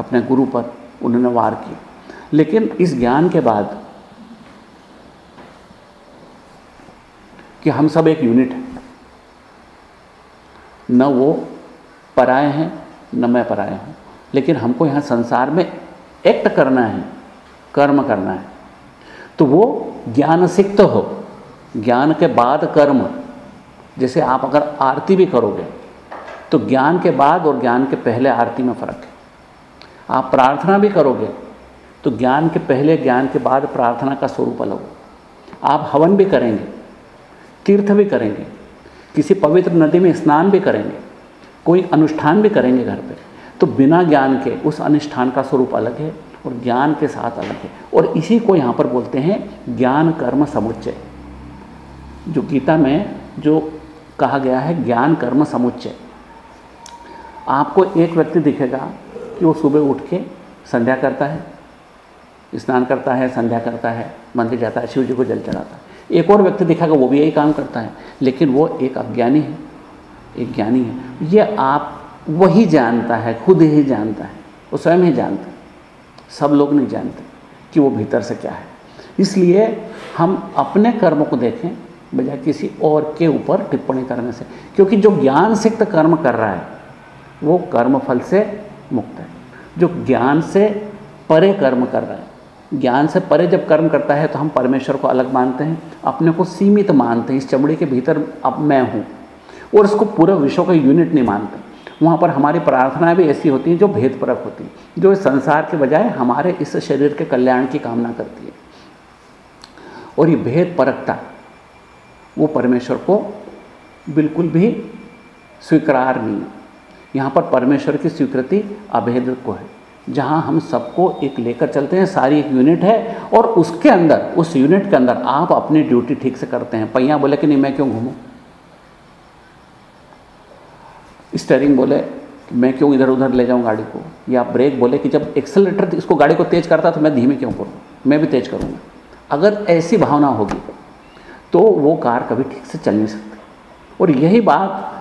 अपने गुरु पर उन्होंने वार किया। लेकिन इस ज्ञान के बाद कि हम सब एक यूनिट हैं। न वो पराए हैं, न मैं पराया हूँ। लेकिन हमको यहाँ संसार में एक्ट करना है, कर्म करना है। तो वो ज्ञान सिक्त हो। ज्ञान के बाद कर्म, जैसे आप अगर आरती भी करोगे तो ज्ञान के बाद और ज्ञान के पहले आरती में फ़र्क है। आप प्रार्थना भी करोगे तो ज्ञान के पहले, ज्ञान के बाद प्रार्थना का स्वरूप अलग आप हवन भी करेंगे, तीर्थ भी करेंगे, किसी पवित्र नदी में स्नान भी करेंगे, कोई अनुष्ठान भी करेंगे घर पे तो बिना ज्ञान के उस अनुष्ठान का स्वरूप अलग है और ज्ञान के साथ अलग है। और इसी को यहाँ पर बोलते हैं ज्ञान कर्म समुच्चय, जो गीता में जो कहा गया है, ज्ञान कर्म समुच्चय। आपको एक व्यक्ति दिखेगा कि वो सुबह उठ के संध्या करता है, स्नान करता है, संध्या करता है, मंदिर जाता है, शिव जी को जल चढ़ाता है। एक और व्यक्ति दिखेगा, वो भी यही काम करता है, लेकिन वो एक अज्ञानी है, एक ज्ञानी है। ये आप वही जानता है, खुद ही जानता है, वो स्वयं ही जानता है, सब लोग नहीं जानते कि वो भीतर से क्या है। इसलिए हम अपने कर्म को देखें, बजाय किसी और के ऊपर टिप्पणी करने से, क्योंकि जो ज्ञान सिक्त कर्म कर रहा है, वो कर्म फल से मुक्त है। जो ज्ञान से परे कर्म कर रहा है। ज्ञान से परे जब कर्म करता है तो हम परमेश्वर को अलग मानते हैं, अपने को सीमित मानते हैं। इस चमड़ी के भीतर अब मैं हूँ और इसको पूरा विश्व का यूनिट नहीं मानते। वहाँ पर हमारी प्रार्थनाएँ भी ऐसी होती हैं जो भेदपरक होती हैं, जो संसार के बजाय हमारे इस शरीर के कल्याण की कामना करती है। और ये भेदपरकता, वो परमेश्वर को बिल्कुल भी स्वीकार नहीं है। यहाँ पर परमेश्वर की स्वीकृति अभेद को है। जहाँ हम सबको एक लेकर चलते हैं, सारी एक यूनिट है, और उसके अंदर, उस यूनिट के अंदर आप अपनी ड्यूटी ठीक से करते हैं। पहिया बोले कि नहीं, मैं क्यों घूमूँ? स्टेयरिंग बोले कि मैं क्यों इधर उधर ले जाऊँ गाड़ी को? या ब्रेक बोले कि जब एक्सेलेटर इसको गाड़ी को तेज करता तो मैं धीमे क्यों करूँ? मैं भी तेज करूँगा। अगर ऐसी भावना होगी तो वो कार कभी ठीक से चल नहीं सकती। और यही बात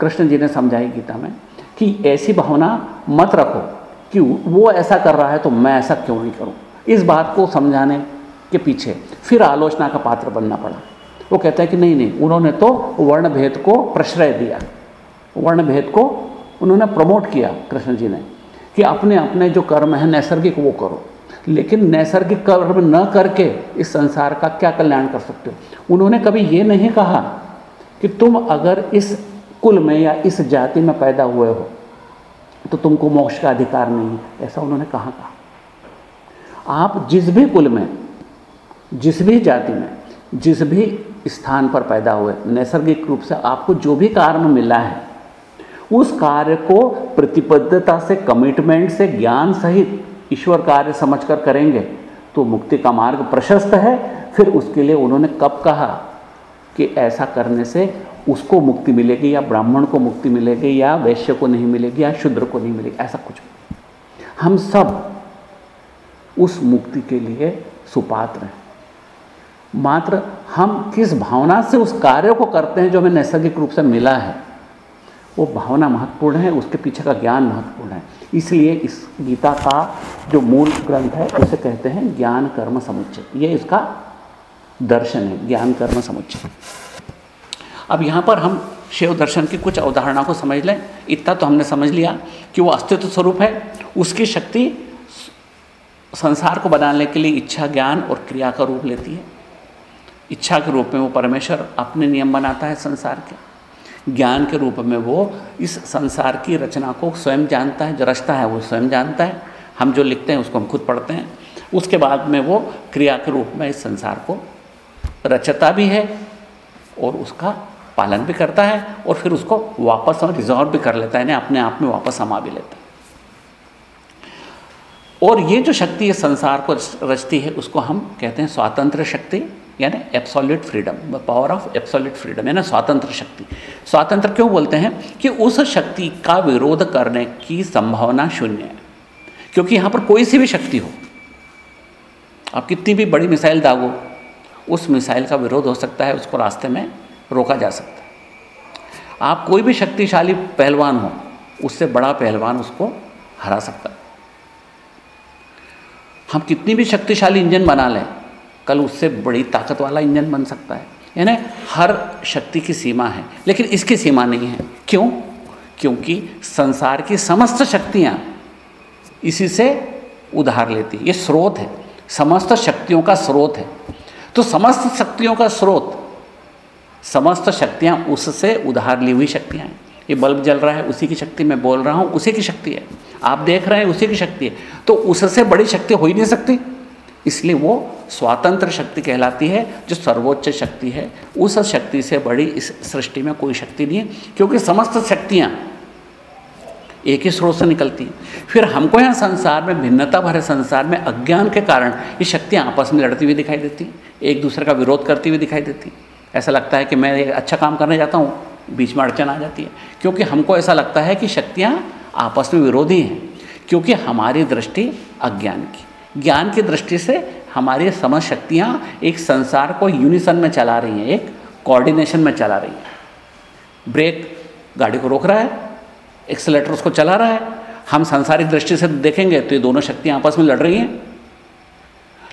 कृष्ण जी ने समझाई गीता में कि ऐसी भावना मत रखो। कि वो ऐसा कर रहा है तो मैं ऐसा क्यों नहीं करूँ? इस बात को समझाने के पीछे फिर आलोचना का पात्र बनना पड़ा। वो कहते हैं कि नहीं नहीं, उन्होंने तो वर्ण भेद को प्रश्रय दिया। वर्ण भेद को उन्होंने प्रमोट किया कृष्ण जी ने कि अपने अपने जो कर्म है, नैसर्गिक वो करो। लेकिन नैसर्गिक कर्म न करके इस संसार का क्या कल्याण कर सकते हो? उन्होंने कभी ये नहीं कहा कि तुम अगर इस कुल में या इस जाति में पैदा हुए हो तो तुमको मोक्ष का अधिकार नहीं ऐसा उन्होंने कहा कहा। आप जिस भी कुल में, जिस भी जाति में, जिस भी स्थान पर पैदा हुए, नैसर्गिक रूप से आपको जो भी कार्य मिला है, उस कार्य को प्रतिबद्धता से कमिटमेंट से, ज्ञान सहित ईश्वर कार्य समझकर करेंगे तो मुक्ति का मार्ग प्रशस्त है। फिर उसके लिए उन्होंने कब कहा कि ऐसा करने से उसको मुक्ति मिलेगी, या ब्राह्मण को मुक्ति मिलेगी, या वैश्य को नहीं मिलेगी, या शुद्र को नहीं मिलेगी, ऐसा कुछ हम सब उस मुक्ति के लिए सुपात्र हैं। मात्र हम किस भावना से उस कार्य को करते हैं जो हमें नैसर्गिक रूप से मिला है? वो भावना महत्वपूर्ण है, उसके पीछे का ज्ञान महत्वपूर्ण है। इसलिए इस गीता का जो मूल ग्रंथ है, उसे कहते हैं ज्ञान कर्म समुच्चय। ये इसका दर्शन है, ज्ञान कर्म समुच्चय। अब यहाँ पर हम शिव दर्शन की कुछ अवधारणा को समझ लें। इतना तो हमने समझ लिया कि वो अस्तित्व स्वरूप है। उसकी शक्ति संसार को बनाने के लिए इच्छा, ज्ञान और क्रिया का रूप लेती है। इच्छा के रूप में वो परमेश्वर अपने नियम बनाता है संसार के। ज्ञान के रूप में वो इस संसार की रचना को स्वयं जानता है जो रचता है, वो स्वयं जानता है। हम जो लिखते हैं, उसको हम खुद पढ़ते हैं। उसके बाद में वो क्रिया के रूप में इस संसार को रचता भी है और उसका पालन भी करता है और फिर उसको वापस और रिजॉल्व भी कर लेता है अपने आप में वापस समा भी लेता है। और ये जो शक्ति है, संसार को रचती है, उसको हम कहते हैं स्वातंत्र शक्ति, यानी absolute freedom power of absolute freedom यानी स्वातंत्र शक्ति। स्वातंत्र क्यों बोलते हैं? कि उस शक्ति का विरोध करने की संभावना शून्य है। क्योंकि यहाँ पर कोई सी भी शक्ति हो, आप कितनी भी बड़ी मिसाइल दागो, उस मिसाइल का विरोध हो सकता है, उसको रास्ते में रोका जा सकता है। आप कोई भी शक्तिशाली पहलवान हो, उससे बड़ा पहलवान उसको हरा सकता है। हम कितनी भी शक्तिशाली इंजन बना लें, कल उससे बड़ी ताकत वाला इंजन बन सकता है। यानी हर शक्ति की सीमा है, लेकिन इसकी सीमा नहीं है। क्यों? क्योंकि संसार की समस्त शक्तियाँ इसी से उधार लेती ये स्रोत है। समस्त शक्तियों का स्रोत है। तो समस्त शक्तियों का स्रोत समस्त शक्तियाँ उससे उधार ली हुई शक्तियाँ हैं। ये बल्ब जल रहा है, उसी की शक्ति मैं बोल रहा हूँ, उसी की शक्ति है। आप देख रहे हैं, उसी की शक्ति है। तो उससे बड़ी शक्ति हो ही नहीं सकती। इसलिए वो स्वतंत्र शक्ति कहलाती है, जो सर्वोच्च शक्ति है। उस शक्ति से बड़ी इस सृष्टि में कोई शक्ति नहीं है, क्योंकि समस्त शक्तियाँ एक ही स्रोत से निकलती हैं। फिर हमको यहाँ संसार में भिन्नता भरे संसार में अज्ञान के कारण ये शक्तियाँ आपस में लड़ती हुई दिखाई देती हैं, एक दूसरे का विरोध करती हुई दिखाई देती ऐसा लगता है कि मैं एक अच्छा काम करने जाता हूँ, बीच में अड़चन आ जाती है। क्योंकि हमको ऐसा लगता है कि शक्तियाँ आपस में विरोधी हैं, क्योंकि हमारी दृष्टि अज्ञान की। ज्ञान की दृष्टि से हमारी समझ शक्तियाँ एक संसार को यूनिसन में चला रही हैं, एक कोऑर्डिनेशन में चला रही हैं। ब्रेक गाड़ी को रोक रहा है एक्सलेटर उसको चला रहा है। हम सांसारिक दृष्टि से देखेंगे तो ये दोनों शक्तियाँ आपस में लड़ रही हैं।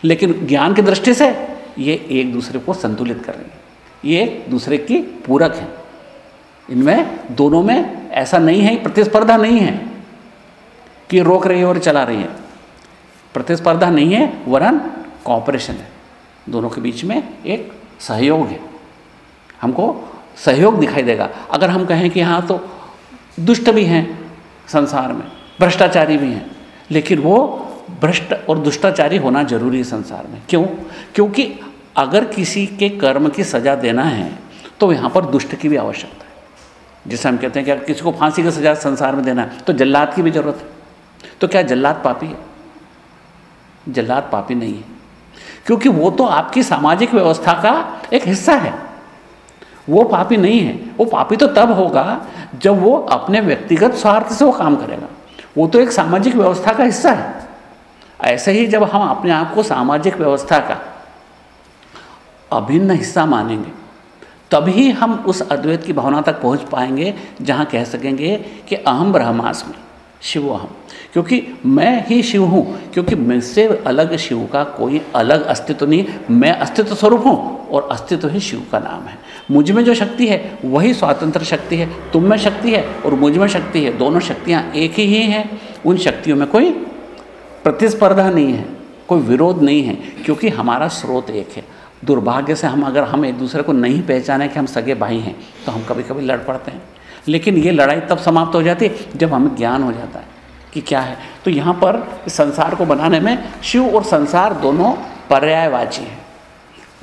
लेकिन ज्ञान की दृष्टि से ये एक दूसरे को संतुलित कर रही है। ये एक दूसरे की पूरक है। इनमें, दोनों में ऐसा नहीं है, प्रतिस्पर्धा नहीं है कि रोक रही है और चला रही है। प्रतिस्पर्धा नहीं है, वरन कॉपरेशन है। दोनों के बीच में एक सहयोग है। हमको सहयोग दिखाई देगा। अगर हम कहें कि हाँ तो दुष्ट भी हैं संसार में, भ्रष्टाचारी भी हैं, लेकिन वो भ्रष्ट और दुष्टाचारी होना ज़रूरी है संसार में। क्यों? क्योंकि अगर किसी के कर्म की सज़ा देना है तो यहाँ पर दुष्ट की भी आवश्यकता है। जैसे हम कहते हैं कि अगर किसी को फांसी की सज़ा संसार में देना है तो जल्लाद की भी ज़रूरत है। तो क्या जल्लाद पापी है? जल्लाद पापी नहीं है। क्योंकि वो तो आपकी सामाजिक व्यवस्था का एक हिस्सा है। वो पापी नहीं है। वो पापी तो तब होगा, जब वो अपने व्यक्तिगत स्वार्थ से वो काम करेगा। वो तो एक सामाजिक व्यवस्था का हिस्सा है। ऐसे ही जब हम अपने आप को सामाजिक व्यवस्था का अभिन्न हिस्सा मानेंगे। तभी हम उस अद्वैत की भावना तक पहुँच पाएँगे, जहाँ कह सकेंगे कि अहम ब्रह्मास्मि, शिव अहम क्योंकि मैं ही शिव हूँ, क्योंकि मुझसे अलग शिव का कोई अलग अस्तित्व नहीं, मैं अस्तित्व स्वरूप हूँ और अस्तित्व ही शिव का नाम है। मुझमें जो शक्ति है, वही स्वतंत्र शक्ति है, तुम में शक्ति है और मुझमें शक्ति है, दोनों शक्तियाँ एक ही हैं। उन शक्तियों में कोई प्रतिस्पर्धा नहीं है, कोई विरोध नहीं है, क्योंकि हमारा स्रोत एक है। दुर्भाग्य से हम, अगर हम एक दूसरे को नहीं पहचाने कि हम सगे भाई हैं तो हम कभी कभी लड़ पड़ते हैं। लेकिन ये लड़ाई तब समाप्त हो जाती है जब हमें ज्ञान हो जाता है कि क्या है। तो यहाँ पर संसार को बनाने में शिव और संसार दोनों पर्यायवाची हैं।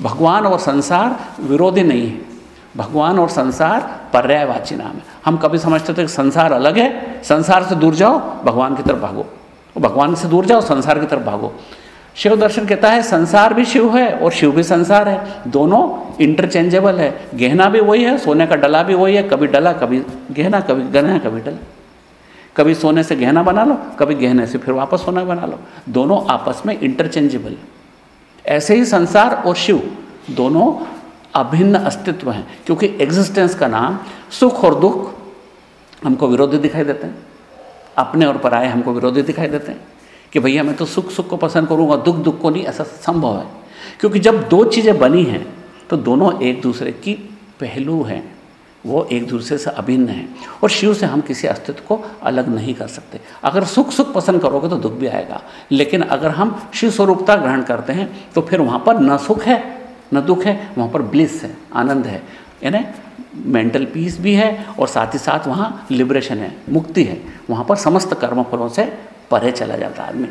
भगवान और संसार विरोधी नहीं है। भगवान और संसार पर्यायवाची नाम है। हम कभी समझते थे कि संसार अलग है, संसार से दूर जाओ, भगवान की तरफ़ भागो। भगवान से दूर जाओ, संसार की तरफ़ भागो। शिव दर्शन कहता है, संसार भी शिव है और शिव भी संसार है। दोनों इंटरचेंजेबल है। गहना भी वही है, सोने का डला भी वही है। कभी डला, कभी गहना कभी गहना, कभी डला। कभी सोने से गहना बना लो, कभी गहने से फिर वापस सोना बना लो। दोनों आपस में इंटरचेंजेबल है। ऐसे ही संसार और शिव दोनों अभिन्न अस्तित्व हैं, क्योंकि एग्जिस्टेंस का नाम सुख और दुख हमको विरोधी दिखाई देते हैं। अपने और पराए हमको विरोधी दिखाई देते हैं। कि भैया मैं तो सुख सुख को पसंद करूँगा, दुख दुख को नहीं, ऐसा संभव है। क्योंकि जब दो चीज़ें बनी हैं तो दोनों एक दूसरे की पहलू हैं। वो एक दूसरे से अभिन्न है। और शिव से हम किसी अस्तित्व को अलग नहीं कर सकते। अगर सुख सुख पसंद करोगे तो दुख भी आएगा। लेकिन अगर हम शिव स्वरूपता ग्रहण करते हैं तो फिर वहाँ पर न सुख है, न दुख है, वहाँ पर ब्लिस है, आनंद है। यानी मेंटल पीस भी है और साथ ही साथ वहाँ लिबरेशन है, मुक्ति है। वहाँ पर समस्त कर्म फलों से परे चला जाता है आदमी।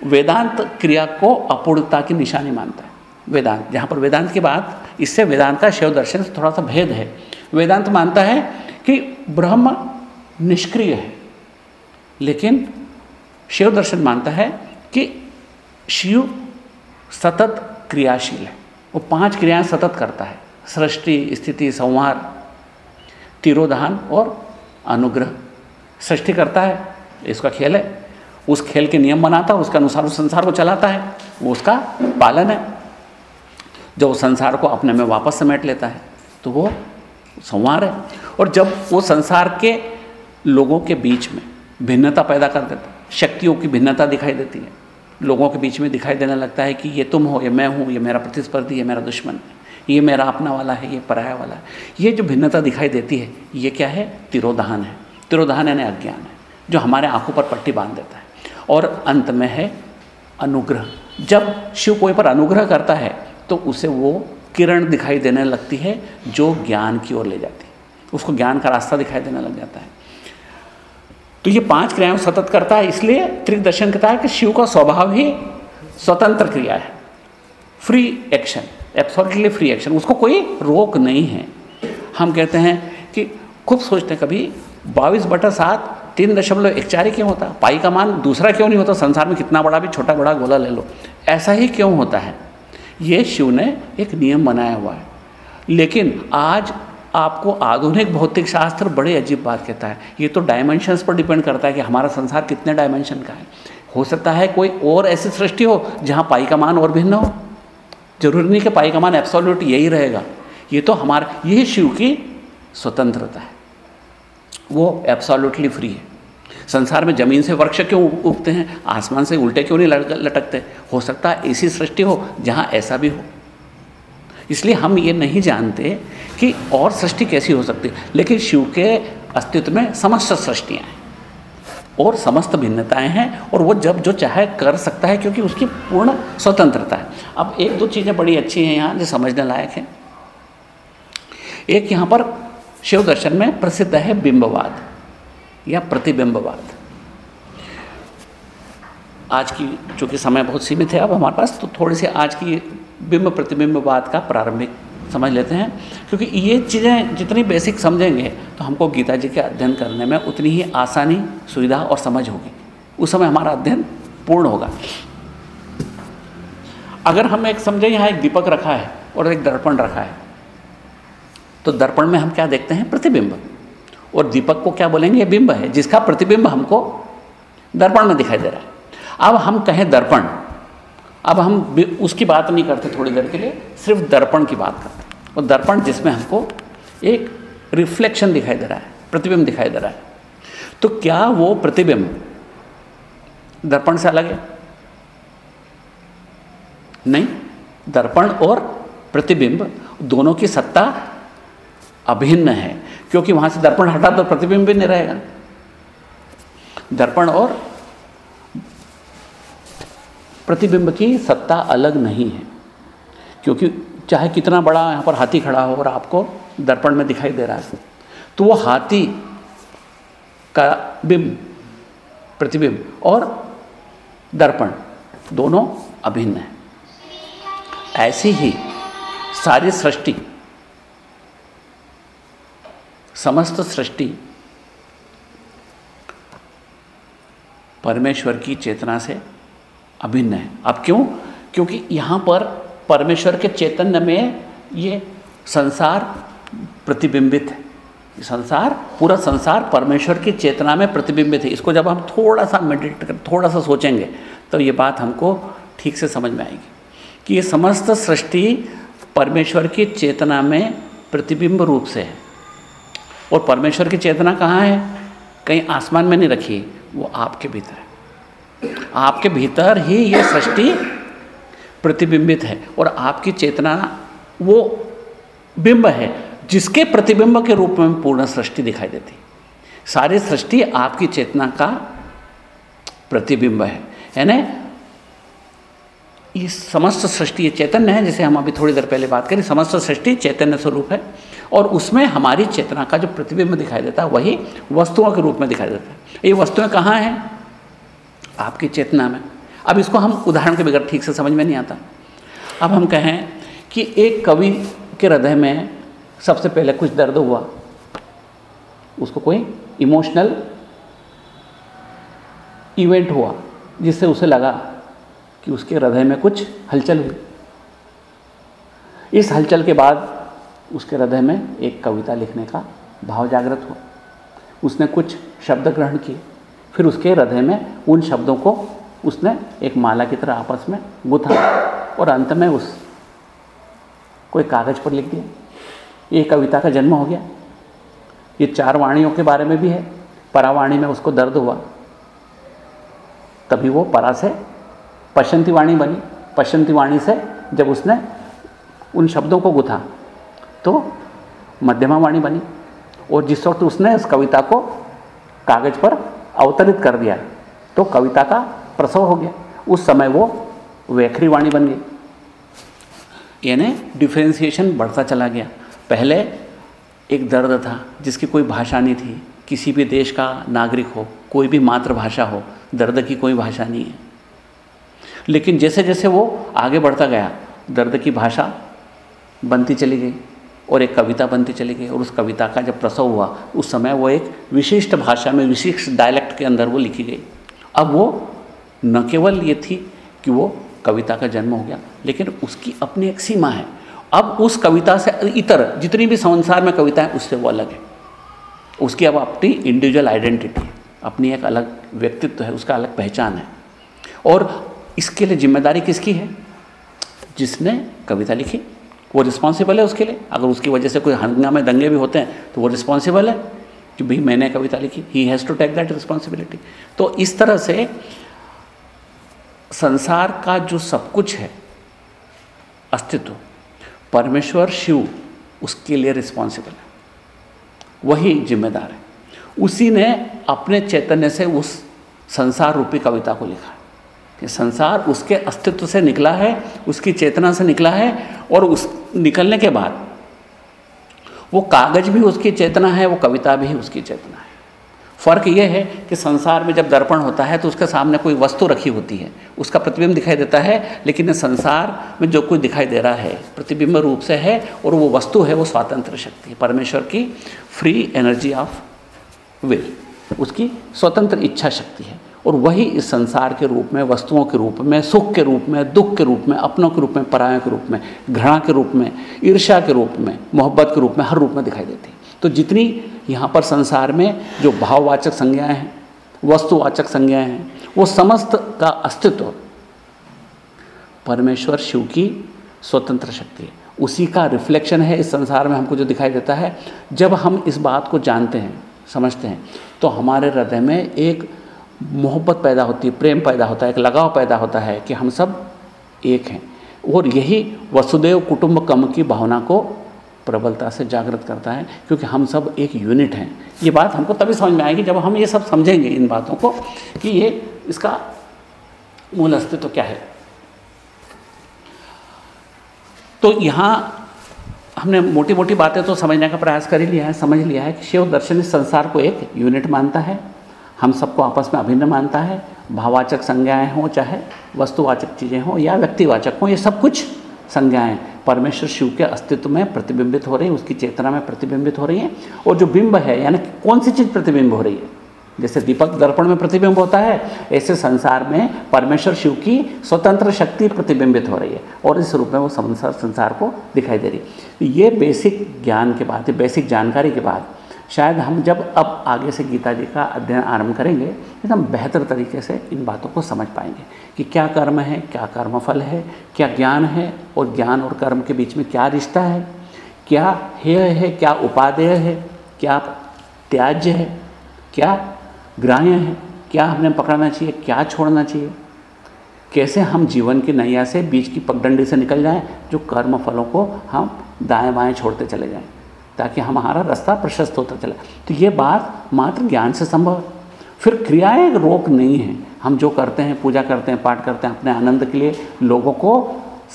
वेदांत क्रिया को अपूर्णता की निशानी मानता है। वेदांत, जहाँ पर वेदांत की बात इससे वेदांत का शिव दर्शन से थोड़ा सा भेद है। वेदांत मानता है कि ब्रह्म निष्क्रिय है, लेकिन शिव दर्शन मानता है कि शिव सतत क्रियाशील है। वो पाँच क्रियाएँ सतत करता है, सृष्टि, स्थिति, संहार, तिरोधान और अनुग्रह। सृष्टि करता है इसका खेल है। उस खेल के नियम बनाता है, उसके अनुसार उस संसार को चलाता है। वो उसका पालन है। जब वो संसार को अपने में वापस समेट लेता है तो वो संवार है। और जब वो संसार के लोगों के बीच में भिन्नता पैदा कर देता है, शक्तियों की भिन्नता दिखाई देती है, लोगों के बीच में दिखाई देने लगता है कि ये तुम हो, ये मैं हूँ, ये मेरा प्रतिस्पर्धी है मेरा दुश्मन है, ये मेरा अपना वाला है, ये पराया वाला है। ये जो भिन्नता दिखाई देती है, ये क्या है? तिरोधान है। तिरोधान यानी अज्ञान है। जो हमारे आँखों पर पट्टी बाँध देता है। और अंत में है अनुग्रह। जब शिव कोई पर अनुग्रह करता है तो उसे वो किरण दिखाई देने लगती है जो ज्ञान की ओर ले जाती है। उसको ज्ञान का रास्ता दिखाई देने लग जाता है। तो ये पाँच क्रियाएँ सतत करता है, इसलिए त्रिदर्शन कहता है कि शिव का स्वभाव ही स्वतंत्र क्रिया है। Free action absolutely free action उसको कोई रोक नहीं है। हम कहते हैं कि खूब सोचते हैं, कभी बाईस बटा सात तीन दशमलव एक चार ही क्यों होता? पाई का मान दूसरा क्यों नहीं होता? संसार में कितना बड़ा भी छोटा बड़ा गोला ले लो। ऐसा ही क्यों होता है? ये शिव ने एक नियम बनाया हुआ है। लेकिन आज आपको आधुनिक भौतिक शास्त्र बड़े अजीब बात कहता है। ये तो डायमेंशंस पर डिपेंड करता है कि हमारा संसार कितने डायमेंशन का है। हो सकता है कोई और ऐसी सृष्टि हो जहाँ पाई का मान और भिन्न हो। ज़रूरी नहीं कि पाई का मान एब्सोल्यूट यही रहेगा। ये तो हमारा ये शिव की स्वतंत्रता है। वो एब्सोल्युटली फ्री है। संसार में ज़मीन से वृक्ष क्यों उगते हैं? आसमान से उल्टे क्यों नहीं लटकते? हो सकता है ऐसी सृष्टि हो जहाँ ऐसा भी हो। इसलिए हम ये नहीं जानते कि और सृष्टि कैसी हो सकती है, लेकिन शिव के अस्तित्व में समस्त सृष्टियाँ हैं और समस्त भिन्नताएँ हैं, और वो जब जो चाहे कर सकता है क्योंकि उसकी पूर्ण स्वतंत्रता है। अब एक दो चीज़ें बड़ी अच्छी हैं यहाँ, जो समझने लायक हैं। एक यहाँ पर शिव दर्शन में प्रसिद्ध है बिंबवाद। या प्रतिबिंबवाद? आज की, चूँकि समय बहुत सीमित है अब हमारे पास तो थोड़ी से आज की बिंब प्रतिबिंबवाद का प्रारंभिक समझ लेते हैं। क्योंकि ये चीज़ें जितनी बेसिक समझेंगे तो हमको गीता जी के अध्ययन करने में उतनी ही आसानी, सुविधा और समझ होगी। उस समय हमारा अध्ययन पूर्ण होगा। अगर हम एक समझे, यहाँ एक दीपक रखा है और एक दर्पण रखा है तो दर्पण में हम क्या देखते हैं? प्रतिबिंब। और दीपक को क्या बोलेंगे? बिंब है, जिसका प्रतिबिंब हमको दर्पण में दिखाई दे रहा है। अब हम कहें दर्पण। अब हम उसकी बात नहीं करते थोड़ी देर के लिए, सिर्फ़ दर्पण की बात करते और दर्पण जिसमें हमको एक रिफ्लेक्शन दिखाई दे रहा है, प्रतिबिंब दिखाई दे रहा है। तो क्या वो प्रतिबिंब दर्पण से अलग है? नहीं। दर्पण और प्रतिबिंब दोनों की सत्ता अभिन्न है। क्योंकि वहाँ से दर्पण हटा तो प्रतिबिंब भी नहीं रहेगा। दर्पण और प्रतिबिंब की सत्ता अलग नहीं है, क्योंकि चाहे कितना बड़ा यहाँ पर हाथी खड़ा हो और आपको दर्पण में दिखाई दे रहा है तो वो हाथी का बिंब, प्रतिबिंब और दर्पण दोनों अभिन्न है। ऐसी ही सारी सृष्टि समस्त सृष्टि परमेश्वर की चेतना से अभिन्न है। अब क्यों? क्योंकि यहाँ पर परमेश्वर के चैतन्य में ये संसार प्रतिबिंबित है। संसार, पूरा संसार परमेश्वर की चेतना में प्रतिबिंबित है। इसको जब हम थोड़ा सा मेडिटेट कर, थोड़ा सा सोचेंगे तो ये बात हमको ठीक से समझ में आएगी कि ये समस्त सृष्टि परमेश्वर की चेतना में प्रतिबिंब रूप से है। और परमेश्वर की चेतना कहाँ है? कहीं आसमान में नहीं रखी, वो आपके भीतर है। आपके भीतर ही ये सृष्टि प्रतिबिंबित है और आपकी चेतना वो बिंब है, जिसके प्रतिबिंब के रूप में पूर्ण सृष्टि दिखाई देती। सारी सृष्टि आपकी चेतना का प्रतिबिंब है। यानी ये समस्त सृष्टि ये चैतन्य है, जिसे हम अभी थोड़ी देर पहले बात करें। समस्त सृष्टि चैतन्य स्वरूप है। और उसमें हमारी चेतना का जो प्रतिबिंब दिखाई देता है, वही वस्तुओं के रूप में दिखाई देता है। ये वस्तुएँ कहाँ हैं? आपकी चेतना में। अब इसको हम उदाहरण के बगैर ठीक से समझ में नहीं आता। अब हम कहें कि एक कवि के हृदय में सबसे पहले कुछ दर्द हुआ। उसको कोई इमोशनल इवेंट हुआ, जिससे उसे लगा कि उसके हृदय में कुछ हलचल हुई। इस हलचल के बाद उसके हृदय में एक कविता लिखने का भाव जागृत हुआ। उसने कुछ शब्द ग्रहण किए। फिर उसके हृदय में उन शब्दों को उसने एक माला की तरह आपस में गुथा और अंत में उस कोई कागज़ पर लिख दिया। ये कविता का जन्म हो गया। ये चार वाणियों के बारे में भी है। परावाणी में उसको दर्द हुआ। तभी वो परा से पशंती वाणी बनी। पशंती वाणी से जब उसने उन शब्दों को गुथा तो मध्यमा वाणी बनी। और जिस वक्त उसने उस कविता को कागज़ पर अवतरित कर दिया तो कविता का प्रसव हो गया। उस समय वो वैखरी वाणी बन गई। यानी डिफ्रेंसिएशन बढ़ता चला गया। पहले एक दर्द था, जिसकी कोई भाषा नहीं थी। किसी भी देश का नागरिक हो, कोई भी मातृभाषा हो, दर्द की कोई भाषा नहीं है। लेकिन जैसे जैसे वो आगे बढ़ता गया, दर्द की भाषा बनती चली गई। और एक कविता बनती चली गई और उस कविता का जब प्रसव हुआ, उस समय वो एक विशिष्ट भाषा में, विशिष्ट डायलेक्ट के अंदर वो लिखी गई। अब वो न केवल ये थी कि वो कविता का जन्म हो गया, लेकिन उसकी अपनी एक सीमा है। अब उस कविता से इतर जितनी भी संसार में कविता है उससे वो अलग है। उसकी अब अपनी इंडिविजुअल आइडेंटिटी अपनी एक अलग व्यक्तित्व है, उसका अलग पहचान है। और इसके लिए ज़िम्मेदारी किसकी है? जिसने कविता लिखी वो रिस्पॉन्सिबल है उसके लिए। अगर उसकी वजह से कोई हंगामे दंगे भी होते हैं तो वो रिस्पॉन्सिबल है कि भाई मैंने कविता लिखी he has to take that responsibility तो इस तरह से संसार का जो सब कुछ है, अस्तित्व, परमेश्वर शिव उसके लिए रिस्पॉन्सिबल है। वही जिम्मेदार है। उसी ने अपने चैतन्य से उस संसार रूपी कविता को लिखा। कि संसार उसके अस्तित्व से निकला है, उसकी चेतना से निकला है और उस निकलने के बाद वो कागज़ भी उसकी चेतना है, वो कविता भी उसकी चेतना है। फ़र्क ये है कि संसार में जब दर्पण होता है तो उसके सामने कोई वस्तु रखी होती है, उसका प्रतिबिंब दिखाई देता है, लेकिन संसार में जो कुछ दिखाई दे रहा है, प्रतिबिंब रूप से है और वो वस्तु है, वो स्वातंत्र शक्ति परमेश्वर की फ्री एनर्जी ऑफ़ विल उसकी स्वतंत्र इच्छा शक्ति है। और वही इस संसार के रूप में, वस्तुओं के रूप में, सुख के रूप में, दुख के रूप में, अपनों के रूप में, परायों के रूप में, घृणा के रूप में, ईर्ष्या के रूप में, मोहब्बत के रूप में, हर रूप में दिखाई देती। है तो जितनी यहाँ पर संसार में जो भाववाचक संज्ञाएँ हैं, वस्तुवाचक संज्ञाएँ हैं, वो समस्त का अस्तित्व परमेश्वर, शिव की स्वतंत्र शक्ति है। उसी का रिफ्लेक्शन है इस संसार में हमको जो दिखाई देता है। जब हम इस बात को जानते हैं, समझते हैं तो हमारे हृदय में एक मोहब्बत पैदा होती है, प्रेम पैदा होता है, एक लगाव पैदा होता है कि हम सब एक हैं। और यही वसुदेव कुटुंब कम की भावना को प्रबलता से जागृत करता है, क्योंकि हम सब एक यूनिट हैं। ये बात हमको तभी समझ में आएगी जब हम ये सब समझेंगे इन बातों को कि ये इसका मूल अस्तित्व तो क्या है। तो यहाँ हमने मोटी मोटी बातें तो समझने का प्रयास कर ही लिया है, समझ लिया है कि शिव दर्शन इस संसार को एक यूनिट मानता है। हम सबको आपस में अभिन्न मानता है भाववाचक संज्ञाएँ हों, चाहे वस्तुवाचक चीज़ें हों या व्यक्तिवाचक हों, ये सब कुछ संज्ञाएँ परमेश्वर शिव के अस्तित्व में प्रतिबिंबित हो रही है, उसकी चेतना में प्रतिबिंबित हो रही है। और जो बिंब है, यानी कौन सी चीज़ प्रतिबिंब हो रही है? जैसे दीपक दर्पण में प्रतिबिंब होता है, ऐसे संसार में परमेश्वर शिव की स्वतंत्र शक्ति प्रतिबिंबित हो रही है। और इस रूप में वो संसार संसार को दिखाई दे रही है। ये बेसिक ज्ञान के बाद बेसिक जानकारी के बाद शायद हम जब अब आगे से गीता जी का अध्ययन आरंभ करेंगे तो हम बेहतर तरीके से इन बातों को समझ पाएँगे कि क्या कर्म है, क्या कर्मफल है, क्या ज्ञान है और ज्ञान और कर्म के बीच में क्या रिश्ता है, क्या हेय है, क्या उपादेय है, क्या त्याज्य है, क्या ग्राह्य है, क्या हमें पकड़ना चाहिए, क्या छोड़ना चाहिए, कैसे हम जीवन की नैया से बीच की पगडंडी से निकल जाएँ, जो कर्म फलों को हम दाएँ बाएँ छोड़ते चले जाएँ। ताकि हमारा रास्ता प्रशस्त होता चला। तो ये बात मात्र ज्ञान से संभव है। फिर क्रियाएँ रोक नहीं है। हम जो करते हैं, पूजा करते हैं, पाठ करते हैं अपने आनंद के लिए, लोगों को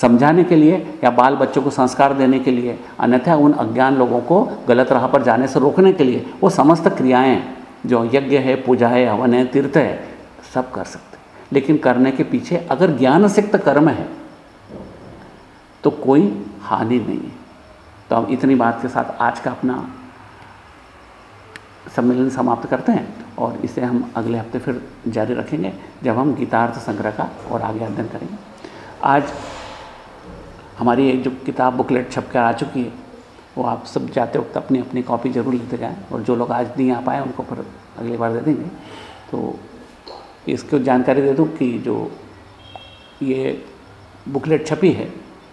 समझाने के लिए या बाल बच्चों को संस्कार देने के लिए, अन्यथा उन अज्ञान लोगों को गलत राह पर जाने से रोकने के लिए वो समस्त क्रियाएँ जो यज्ञ है, पूजा है, हवन है, तीर्थ है, सब कर सकते लेकिन करने के पीछे अगर ज्ञान सिक्त कर्म है तो कोई हानि नहीं है। तो हम इतनी बात के साथ आज का अपना सम्मेलन समाप्त करते हैं और इसे हम अगले हफ़्ते फिर जारी रखेंगे जब हम गीतार्थ संग्रह का और आगे अध्ययन करेंगे। आज हमारी एक जो किताब बुकलेट छप कर आ चुकी है, वो आप सब जाते वक्त अपनी अपनी कॉपी ज़रूर लेते जाएँ और जो लोग आज नहीं आ पाए उनको फिर अगली बार दे देंगे। तो इसको जानकारी दे दूँ कि जो ये बुकलेट छपी है,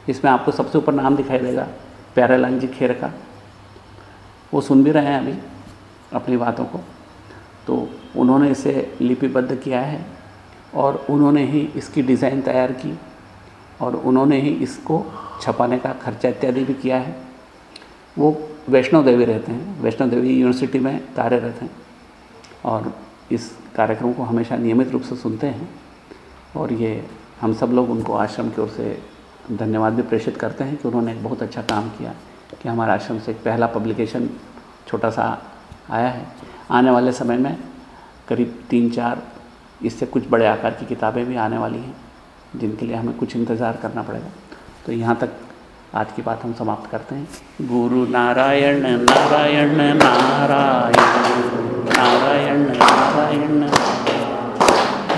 इसमें आपको सबसे ऊपर नाम दिखाई देगा प्यारेलाल जी खेर का। वो सुन भी रहे हैं अभी अपनी बातों को। तो उन्होंने इसे लिपिबद्ध किया है और उन्होंने ही इसकी डिज़ाइन तैयार की और उन्होंने ही इसको छपाने का खर्चा इत्यादि भी किया है। वो वैष्णो देवी रहते हैं। वैष्णो देवी यूनिवर्सिटी में कार्यरत हैं और इस कार्यक्रम को हमेशा नियमित रूप से सुनते हैं और ये हम सब लोग उनको आश्रम की ओर से धन्यवाद भी प्रेषित करते हैं कि उन्होंने एक बहुत अच्छा काम किया कि हमारा आश्रम से पहला पब्लिकेशन छोटा सा आया है। आने वाले समय में करीब तीन चार इससे कुछ बड़े आकार की किताबें भी आने वाली हैं, जिनके लिए हमें कुछ इंतज़ार करना पड़ेगा। तो यहाँ तक आज की बात हम समाप्त करते हैं। गुरु नारायण नारायण नारायण नारायण नारायण।